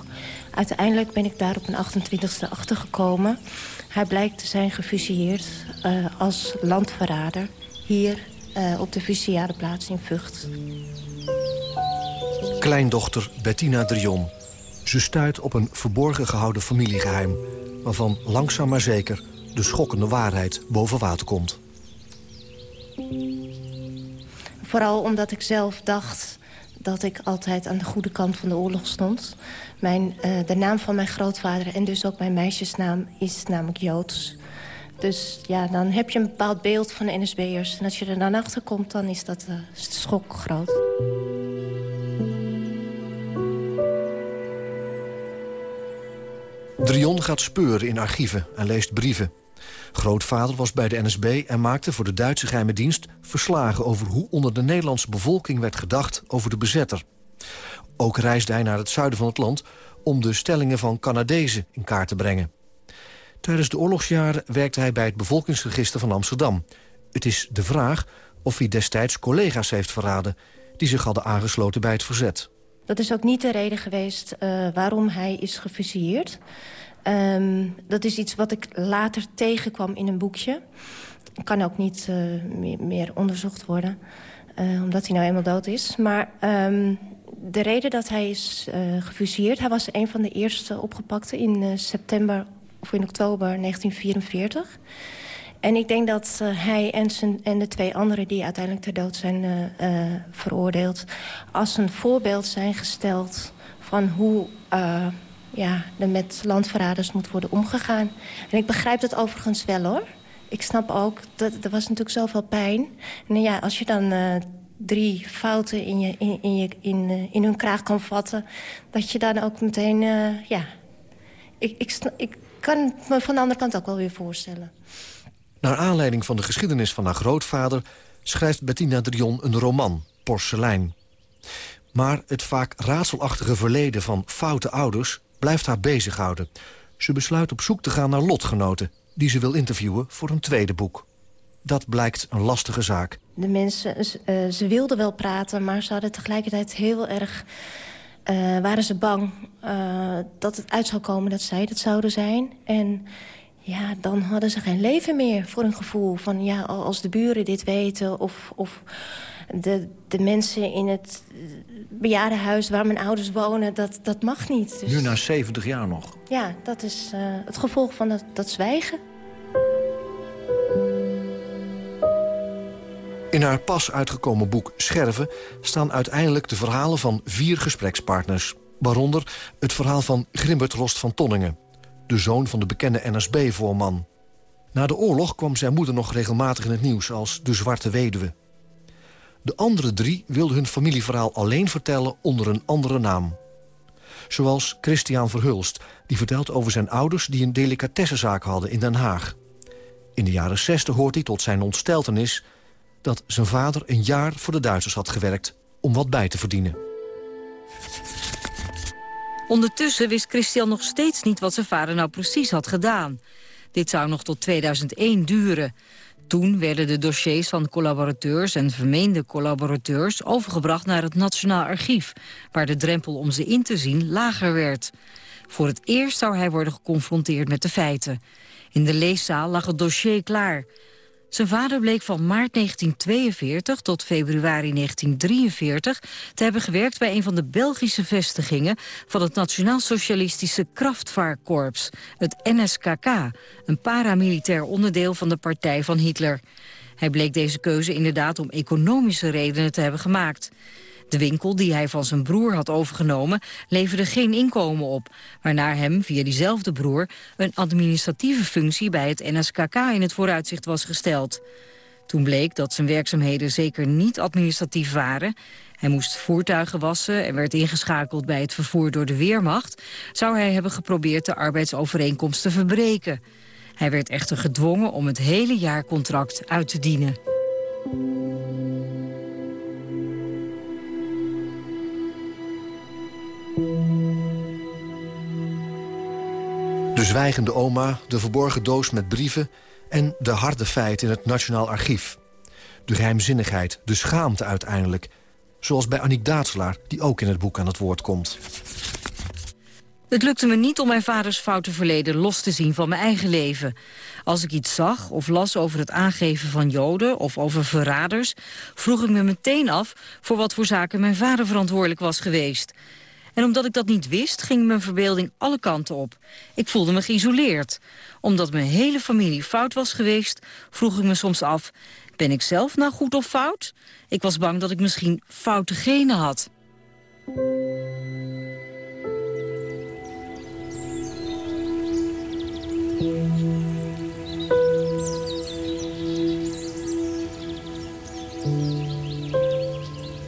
Speaker 12: Uiteindelijk ben ik daar op een 28e achtergekomen. Hij blijkt te zijn gefusilleerd uh, als landverrader hier uh, op de fusilleerplaats in Vught.
Speaker 11: Kleindochter Bettina Drion. Ze stuit op een verborgen gehouden familiegeheim... waarvan langzaam maar zeker de schokkende waarheid boven water komt.
Speaker 12: Vooral omdat ik zelf dacht dat ik altijd aan de goede kant van de oorlog stond. Mijn, uh, de naam van mijn grootvader en dus ook mijn meisjesnaam is namelijk Joods. Dus ja, dan heb je een bepaald beeld van de NSB'ers. En als je er dan achter komt, dan is dat uh, schok groot.
Speaker 11: Drion gaat speuren in archieven en leest brieven. Grootvader was bij de NSB en maakte voor de Duitse geheime dienst... verslagen over hoe onder de Nederlandse bevolking werd gedacht over de bezetter. Ook reisde hij naar het zuiden van het land... om de stellingen van Canadezen in kaart te brengen. Tijdens de oorlogsjaren werkte hij bij het bevolkingsregister van Amsterdam. Het is de vraag of hij destijds collega's heeft verraden... die zich hadden aangesloten bij het verzet.
Speaker 12: Dat is ook niet de reden geweest uh, waarom hij is gefusilleerd. Um, dat is iets wat ik later tegenkwam in een boekje. Kan ook niet uh, meer, onderzocht worden, uh, omdat hij nou eenmaal dood is. Maar um, de reden dat hij is uh, gefusilleerd... hij was een van de eerste opgepakten in september of in oktober 1944... En ik denk dat hij en, zijn, en de twee anderen die uiteindelijk ter dood zijn veroordeeld... als een voorbeeld zijn gesteld van hoe ja, er met landverraders moet worden omgegaan. En ik begrijp dat overigens wel, hoor. Ik snap ook, dat er was natuurlijk zoveel pijn. En ja, als je dan uh, drie fouten in, je, in, in, je, in, uh, in hun kraag kan vatten... dat je dan ook meteen, uh, ja... Ik, ik, ik kan het me van de andere kant ook wel weer voorstellen.
Speaker 11: Naar aanleiding van de geschiedenis van haar grootvader... schrijft Bettina Drion een roman, Porselein. Maar het vaak raadselachtige verleden van foute ouders blijft haar bezighouden. Ze besluit op zoek te gaan naar lotgenoten... die ze wil interviewen voor een tweede boek. Dat blijkt een lastige zaak.
Speaker 12: De mensen, ze wilden wel praten, maar ze hadden tegelijkertijd heel erg... Uh, waren ze bang uh, dat het uit zou komen dat zij dat zouden zijn. En ja, dan hadden ze geen leven meer voor een gevoel van... ja, als de buren dit weten of, of de, de mensen in het bejaardenhuis waar mijn ouders wonen, dat, dat mag niet.
Speaker 11: Dus... Nu na 70 jaar nog?
Speaker 12: Ja, dat is uh, het gevolg van dat, dat zwijgen.
Speaker 11: In haar pas uitgekomen boek Scherven staan uiteindelijk de verhalen van vier gesprekspartners. Waaronder het verhaal van Grimbert Rost van Tonningen, de zoon van de bekende NSB-voorman. Na de oorlog kwam zijn moeder nog regelmatig in het nieuws als de Zwarte Weduwe. De andere drie wilden hun familieverhaal alleen vertellen onder een andere naam. Zoals Christian Verhulst, die vertelt over zijn ouders... die een delicatessenzaak hadden in Den Haag. In de jaren 60 hoort hij tot zijn ontsteltenis... dat zijn vader een jaar voor de Duitsers had gewerkt... om wat bij te verdienen.
Speaker 13: Ondertussen wist Christian nog steeds niet wat zijn vader nou precies had gedaan. Dit zou nog tot 2001 duren. Toen werden de dossiers van collaborateurs en vermeende collaborateurs... overgebracht naar het Nationaal Archief... waar de drempel om ze in te zien lager werd. Voor het eerst zou hij worden geconfronteerd met de feiten. In de leeszaal lag het dossier klaar... Zijn vader bleek van maart 1942 tot februari 1943 te hebben gewerkt bij een van de Belgische vestigingen van het Nationaal Socialistische Kraftvaarkorps, het NSKK, een paramilitair onderdeel van de partij van Hitler. Hij bleek deze keuze inderdaad om economische redenen te hebben gemaakt. De winkel die hij van zijn broer had overgenomen leverde geen inkomen op... waarna hem via diezelfde broer een administratieve functie bij het NSKK in het vooruitzicht was gesteld. Toen bleek dat zijn werkzaamheden zeker niet administratief waren... hij moest voertuigen wassen en werd ingeschakeld bij het vervoer door de Weermacht... zou hij hebben geprobeerd de arbeidsovereenkomst te verbreken. Hij werd echter gedwongen om het hele jaarcontract uit te dienen.
Speaker 11: De De zwijgende oma, de verborgen doos met brieven... en de harde feiten in het Nationaal Archief. De geheimzinnigheid, de schaamte uiteindelijk. Zoals bij Annick Daatselaar, die ook in het boek aan het woord komt.
Speaker 13: Het lukte me niet om mijn vaders foute verleden los te zien van mijn eigen leven. Als ik iets zag of las over het aangeven van joden of over verraders... vroeg ik me meteen af voor wat voor zaken mijn vader verantwoordelijk was geweest. En omdat ik dat niet wist, ging mijn verbeelding alle kanten op. Ik voelde me geïsoleerd. Omdat mijn hele familie fout was geweest, vroeg ik me soms af... ben ik zelf nou goed of fout? Ik was bang dat ik misschien foute genen had.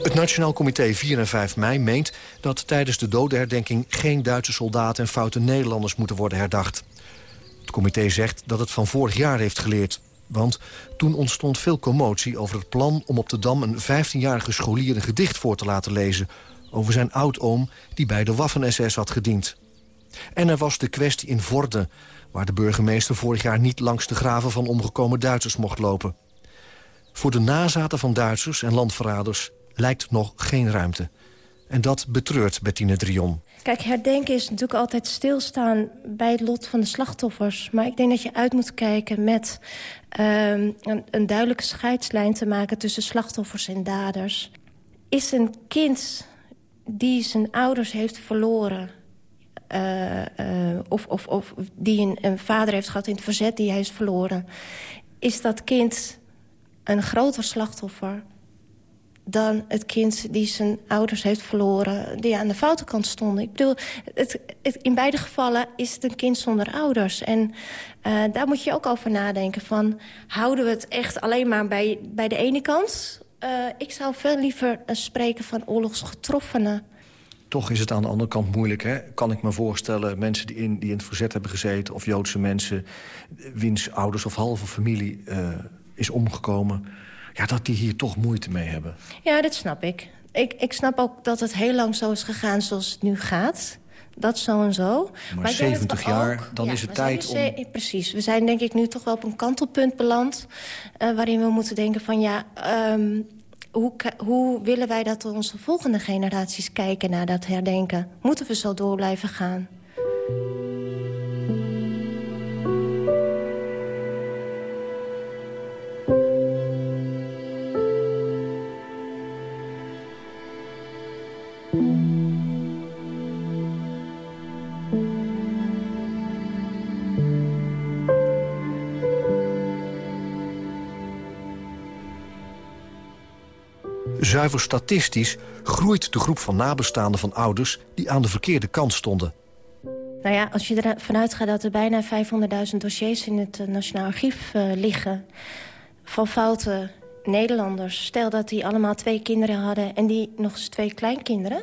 Speaker 11: Het Nationaal Comité 4 en 5 mei meent dat tijdens de dodenherdenking... geen Duitse soldaten en foute Nederlanders moeten worden herdacht. Het comité zegt dat het van vorig jaar heeft geleerd. Want toen ontstond veel commotie over het plan om op de Dam... een 15-jarige scholier een gedicht voor te laten lezen... over zijn oud-oom die bij de Waffen-SS had gediend. En er was de kwestie in Vorden... waar de burgemeester vorig jaar niet langs de graven van omgekomen Duitsers mocht lopen. Voor de nazaten van Duitsers en landverraders lijkt nog geen ruimte. En dat betreurt Bettine Drion.
Speaker 12: Kijk, herdenken is natuurlijk altijd stilstaan bij het lot van de slachtoffers. Maar ik denk dat je uit moet kijken met ehm, een, een, duidelijke scheidslijn te maken... tussen slachtoffers en daders. Is een kind die zijn ouders heeft verloren... Uh, uh, of, of, of die een, een vader heeft gehad in het verzet die hij is verloren... is dat kind een groter slachtoffer dan het kind die zijn ouders heeft verloren... die aan de foute kant stonden. Ik bedoel, het, in beide gevallen is het een kind zonder ouders. En uh, daar moet je ook over nadenken. Van, houden we het echt alleen maar bij, bij de ene kant? Uh, ik zou veel liever spreken van oorlogsgetroffenen.
Speaker 11: Toch is het aan de andere kant moeilijk, hè? Kan ik me voorstellen, mensen die in, die in het verzet hebben gezeten... of Joodse mensen, wiens ouders of halve familie is omgekomen ja, dat die hier toch moeite mee hebben.
Speaker 12: Ja, dat snap ik. ik. Ik snap ook dat het heel lang zo is gegaan zoals het nu gaat. Dat zo en zo.
Speaker 11: Maar, maar 70 jaar, dan is het tijd om...
Speaker 12: Precies. We zijn denk ik nu toch wel op een kantelpunt beland... Uh, waarin we moeten denken van ja... Um, hoe, hoe, willen wij dat onze volgende generaties kijken naar dat herdenken? Moeten we zo door blijven gaan?
Speaker 11: Zuiver statistisch groeit de groep van nabestaanden van ouders... die aan de verkeerde kant stonden.
Speaker 12: Nou ja, als je ervan uitgaat dat er bijna 500.000 dossiers in het eh, Nationaal Archief uh, liggen... van foute Nederlanders, stel dat die allemaal twee kinderen hadden... en die nog eens twee kleinkinderen...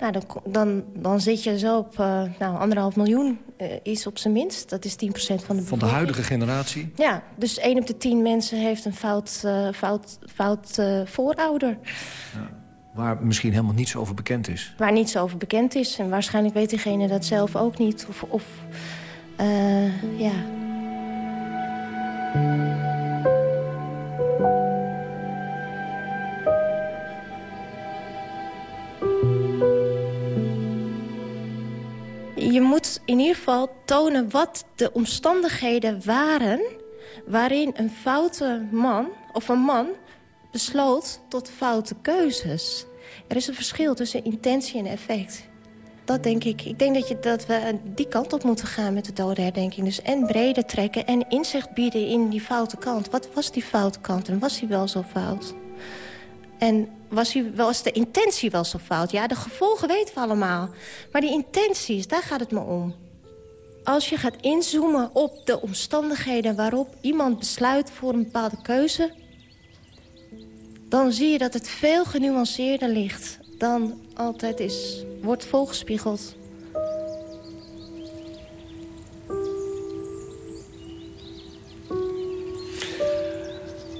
Speaker 12: Nou, dan, dan, dan zit je zo op uh, nou, anderhalf miljoen uh, is op zijn minst. Dat is 10% van de bevolking.
Speaker 11: Van de huidige generatie?
Speaker 12: Ja, dus 1 op de 10 mensen heeft een fout, uh, fout, fout voorouder. Ja,
Speaker 11: waar misschien helemaal niets over bekend is.
Speaker 12: Waar niets over bekend is. En waarschijnlijk weet diegene dat zelf ook niet. Of, of ja... je moet in ieder geval tonen wat de omstandigheden waren... waarin een foute man of een man besloot tot foute keuzes. Er is een verschil tussen intentie en effect. Dat denk ik. Ik denk dat, je, dat we die kant op moeten gaan met de dodenherdenking. Dus en breder trekken en inzicht bieden in die foute kant. Wat was die foute kant en was die wel zo fout? En was, u, de intentie wel zo fout? Ja, de gevolgen weten we allemaal. Maar die intenties, daar gaat het me om. Als je gaat inzoomen op de omstandigheden waarop iemand besluit voor een bepaalde keuze... dan zie je dat het veel genuanceerder ligt dan altijd is, wordt volgespiegeld.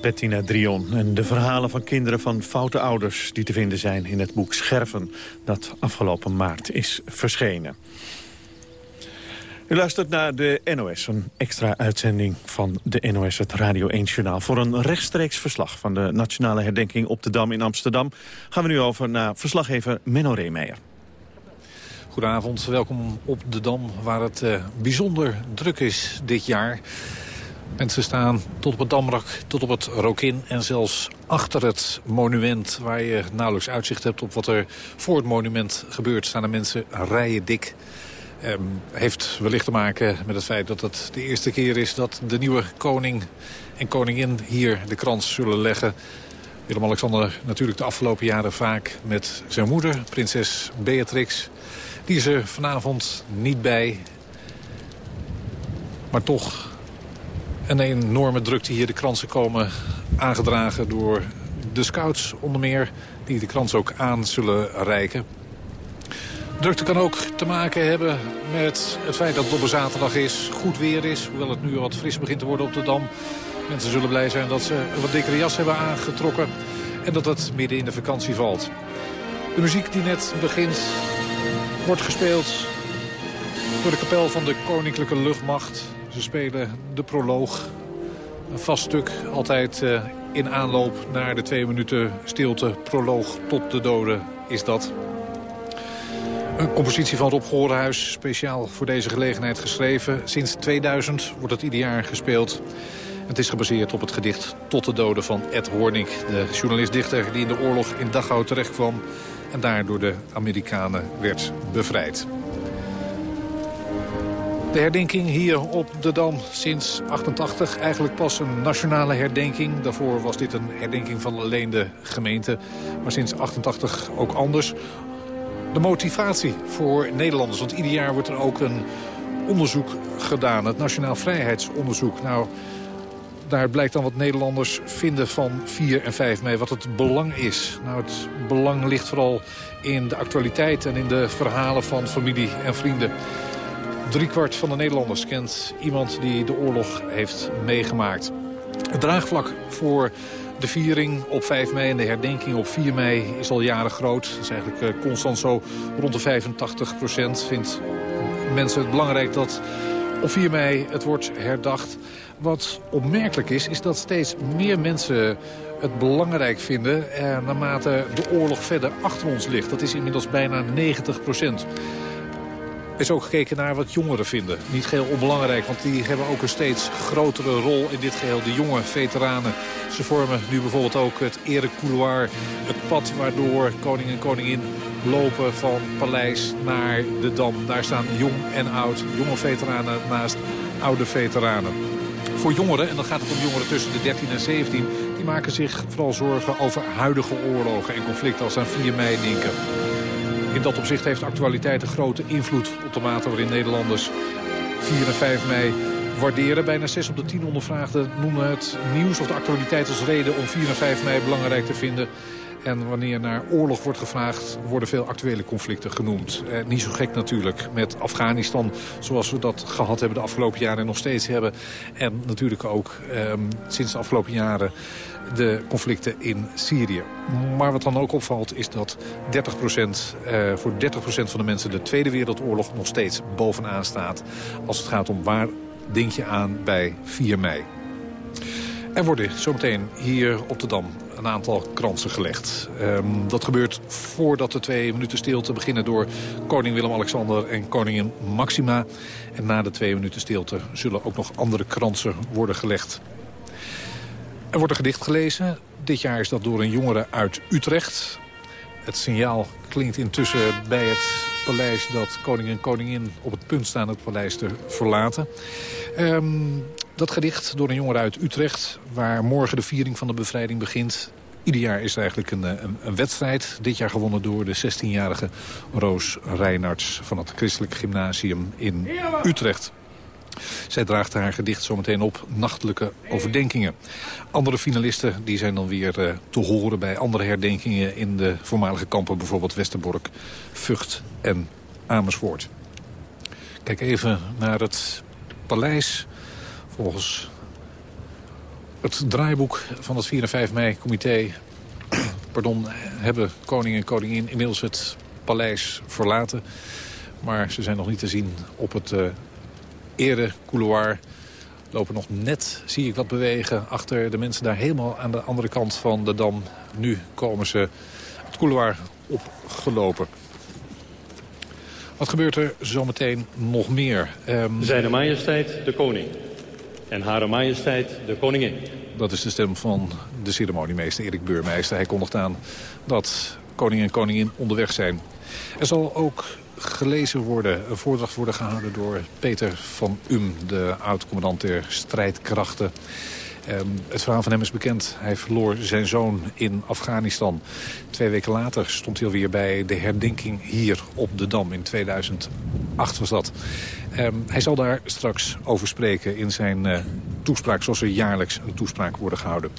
Speaker 5: Bettina Drion en de verhalen van kinderen van foute ouders... die te vinden zijn in het boek Scherven, dat afgelopen maart is verschenen. U luistert naar de NOS, een extra uitzending van de NOS, het Radio 1-journaal. Voor een rechtstreeks verslag van de nationale herdenking op de Dam in Amsterdam... gaan we nu over naar verslaggever Menno Reemeijer.
Speaker 4: Goedenavond, welkom op de Dam, waar het uh, bijzonder druk is dit jaar. Mensen staan tot op het Damrak, tot op het Rokin en zelfs achter het monument... waar je nauwelijks uitzicht hebt op wat er voor het monument gebeurt... staan er mensen rijen dik Um, heeft wellicht te maken met het feit dat het de eerste keer is... dat de nieuwe koning en koningin hier de krans zullen leggen. Willem-Alexander natuurlijk de afgelopen jaren vaak met zijn moeder, prinses Beatrix. Die is er vanavond niet bij. Maar toch een enorme drukte hier de kransen komen aangedragen door de scouts onder meer... die de krans ook aan zullen reiken. Drukte kan ook te maken hebben met het feit dat het op een zaterdag is, goed weer is. Hoewel het nu wat fris begint te worden op de Dam. Mensen zullen blij zijn dat ze een wat dikkere jas hebben aangetrokken. En dat het midden in de vakantie valt. De muziek die net begint wordt gespeeld door de kapel van de Koninklijke Luchtmacht. Ze spelen de proloog. Een vast stuk, altijd uh, in aanloop naar de twee minuten stilte. Proloog tot de doden is dat. Een compositie van Rob Gorenhuis, speciaal voor deze gelegenheid geschreven. Sinds 2000 wordt het ieder jaar gespeeld. Het is gebaseerd op het gedicht Tot de doden van Ed Hornick. De journalist-dichter die in de oorlog in Dachau terechtkwam... en daar door de Amerikanen werd bevrijd. De herdenking hier op de Dam sinds 88. Eigenlijk pas een nationale herdenking. Daarvoor was dit een herdenking van alleen de gemeente. Maar sinds 88 ook anders de motivatie voor Nederlanders? Want ieder jaar wordt er ook een onderzoek gedaan, het Nationaal Vrijheidsonderzoek. Nou, daar blijkt dan wat Nederlanders vinden van 4 en 5 mei, wat het belang is. Nou, het belang ligt vooral in de actualiteit en in de verhalen van familie en vrienden. Driekwart van de Nederlanders kent iemand die de oorlog heeft meegemaakt. Het draagvlak voor de viering op 5 mei en de herdenking op 4 mei is al jaren groot. Dat is eigenlijk eh, constant zo rond de 85 procent. Vindt mensen het belangrijk dat op 4 mei het wordt herdacht. Wat opmerkelijk is, is dat steeds meer mensen het belangrijk vinden... Naarmate de oorlog verder achter ons ligt. Dat is inmiddels bijna 90 procent is ook gekeken naar wat jongeren vinden. Niet geheel onbelangrijk, want die hebben ook een steeds grotere rol in dit geheel. De jonge veteranen. Ze vormen nu bijvoorbeeld ook het erecouloir. Het pad waardoor koning en koningin lopen van paleis naar de Dam. Daar staan jong en oud. Jonge veteranen naast oude veteranen. Voor jongeren, en dan gaat het om jongeren tussen de 13 en 17... die maken zich vooral zorgen over huidige oorlogen en conflicten als aan 4 mei denken. In dat opzicht heeft actualiteit een grote invloed op de mate waarin Nederlanders 4 en 5 mei waarderen. Bijna 6 op de 10 ondervraagden noemen het nieuws of de actualiteit als reden om 4 en 5 mei belangrijk te vinden. En wanneer naar oorlog wordt gevraagd, worden veel actuele conflicten genoemd. Eh, niet zo gek natuurlijk met Afghanistan, zoals we dat gehad hebben de afgelopen jaren en nog steeds hebben. En natuurlijk ook eh, sinds de afgelopen jaren de conflicten in Syrië. Maar wat dan ook opvalt is dat 30% eh, voor 30% van de mensen de Tweede Wereldoorlog nog steeds bovenaan staat. Als het gaat om waar denk je aan bij 4 mei. Er worden zometeen hier op de Dam een aantal kransen gelegd. Ehm, dat gebeurt voordat de twee minuten stilte beginnen door koning Willem-Alexander en koningin Maxima. En na de twee minuten stilte zullen ook nog andere kransen worden gelegd. Er wordt een gedicht gelezen. Dit jaar is dat door een jongere uit Utrecht. Het signaal klinkt intussen bij het paleis dat koning en koningin op het punt staan het paleis te verlaten. Um, dat gedicht door een jongere uit Utrecht, waar morgen de viering van de bevrijding begint. Ieder jaar is er eigenlijk een, een, een wedstrijd. Dit jaar gewonnen door de 16-jarige Roos Reinarts van het Christelijk Gymnasium in Utrecht. Zij draagt haar gedicht zometeen op Nachtelijke Overdenkingen. Andere finalisten die zijn dan weer uh, te horen bij andere herdenkingen... in de voormalige kampen, bijvoorbeeld Westerbork, Vught en Amersfoort. Kijk even naar het paleis. Volgens het draaiboek van het 4 en 5 mei-comité... *clears throat* pardon, hebben koning en koningin inmiddels het paleis verlaten. Maar ze zijn nog niet te zien op het uh, erecouloir lopen nog net, zie ik wat bewegen... achter de mensen daar helemaal aan de andere kant van de Dam. Nu komen ze het couloir opgelopen. Wat gebeurt er zometeen nog meer?
Speaker 14: Um... Zijne majesteit de koning en hare majesteit de koningin.
Speaker 4: Dat is de stem van de ceremoniemeester Erik Beurmeester. Hij kondigt aan dat koning en koningin onderweg zijn. Er zal ook gelezen worden, een voordracht worden gehouden door Peter van Um, de oud-commandant der strijdkrachten. Ehm, het verhaal van hem is bekend. Hij verloor zijn zoon in Afghanistan. Twee weken later stond hij alweer bij de herdenking hier op de Dam. In 2008 was dat. Ehm, hij zal daar straks over spreken in zijn uh, toespraak... zoals er jaarlijks een toespraak worden gehouden.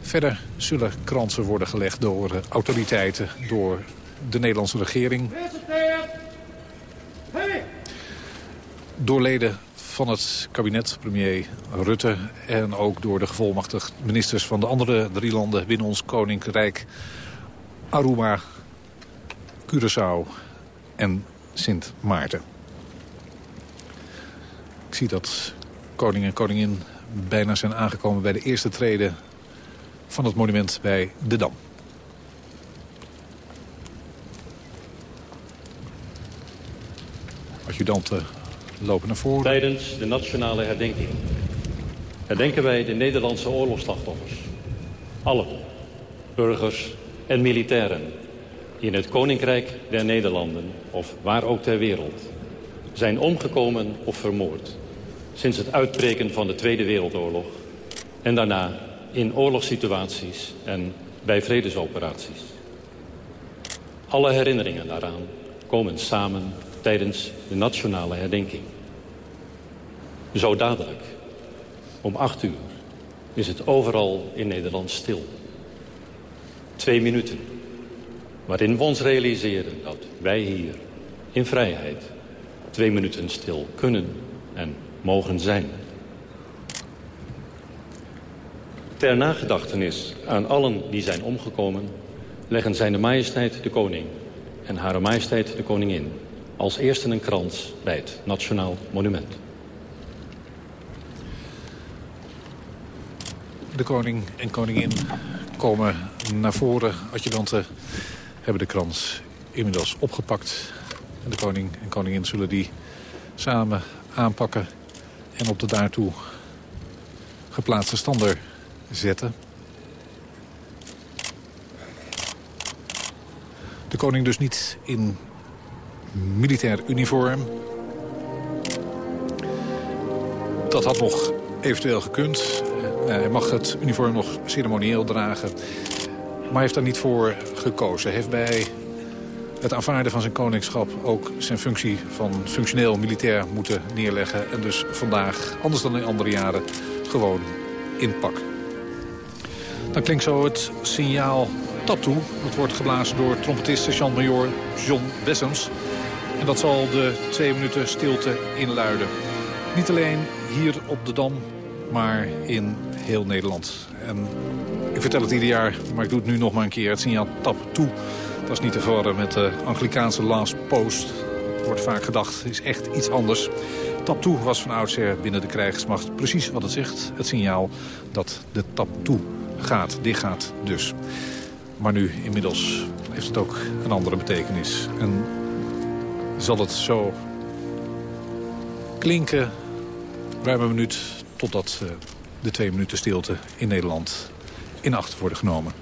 Speaker 4: Verder zullen kransen worden gelegd door uh, autoriteiten... door de Nederlandse regering. Door leden van het kabinet, premier Rutte... en ook door de gevolmachtigd ministers van de andere drie landen... binnen ons koninkrijk Aruba, Curaçao en Sint Maarten. Ik zie dat koning en koningin bijna zijn aangekomen bij de eerste treden van het monument bij de Dam. Adjudanten lopen naar voren.
Speaker 14: Tijdens de nationale herdenking herdenken wij de Nederlandse oorlogsslachtoffers. Alle burgers en militairen in het Koninkrijk der Nederlanden of waar ook ter wereld zijn omgekomen of vermoord sinds het uitbreken van de Tweede Wereldoorlog en daarna in oorlogssituaties en bij vredesoperaties. Alle herinneringen daaraan komen samen tijdens de nationale herdenking. Zo dadelijk, om acht uur, is het overal in Nederland stil. Twee minuten, waarin we ons realiseren dat wij hier in vrijheid twee minuten stil kunnen en mogen zijn. Ter nagedachtenis aan allen die zijn omgekomen... leggen zijn de majesteit de koning en hare majesteit de koningin... als eerste een krans bij het Nationaal Monument.
Speaker 4: De koning en koningin komen naar voren. Adjudanten hebben de krans inmiddels opgepakt. En de koning en koningin zullen die samen aanpakken en op de daartoe geplaatste stander zetten. De koning dus niet in militair uniform. Dat had nog eventueel gekund. Hij mag het uniform nog ceremonieel dragen. Maar heeft daar niet voor gekozen. Hij heeft bij het aanvaarden van zijn koningschap ook zijn functie van functioneel militair moeten neerleggen. En dus vandaag, anders dan in andere jaren, gewoon in pak. Dan klinkt zo het signaal tattoo. Dat wordt geblazen door trompetist Jean-Major John Bessems. En dat zal de twee minuten stilte inluiden. Niet alleen hier op de Dam, maar in heel Nederland. En ik vertel het ieder jaar, maar ik doe het nu nog maar een keer. Het signaal tap toe dat is niet te verwarren met de Anglikaanse Last Post. Wordt vaak gedacht, is echt iets anders. Tap toe was van oudsher binnen de krijgsmacht precies wat het zegt. Het signaal dat de tap toe gaat, dicht gaat dus. Maar nu inmiddels heeft het ook een andere betekenis. En zal het zo klinken, ruim een minuut... totdat eh, de twee minuten stilte in Nederland in acht worden genomen.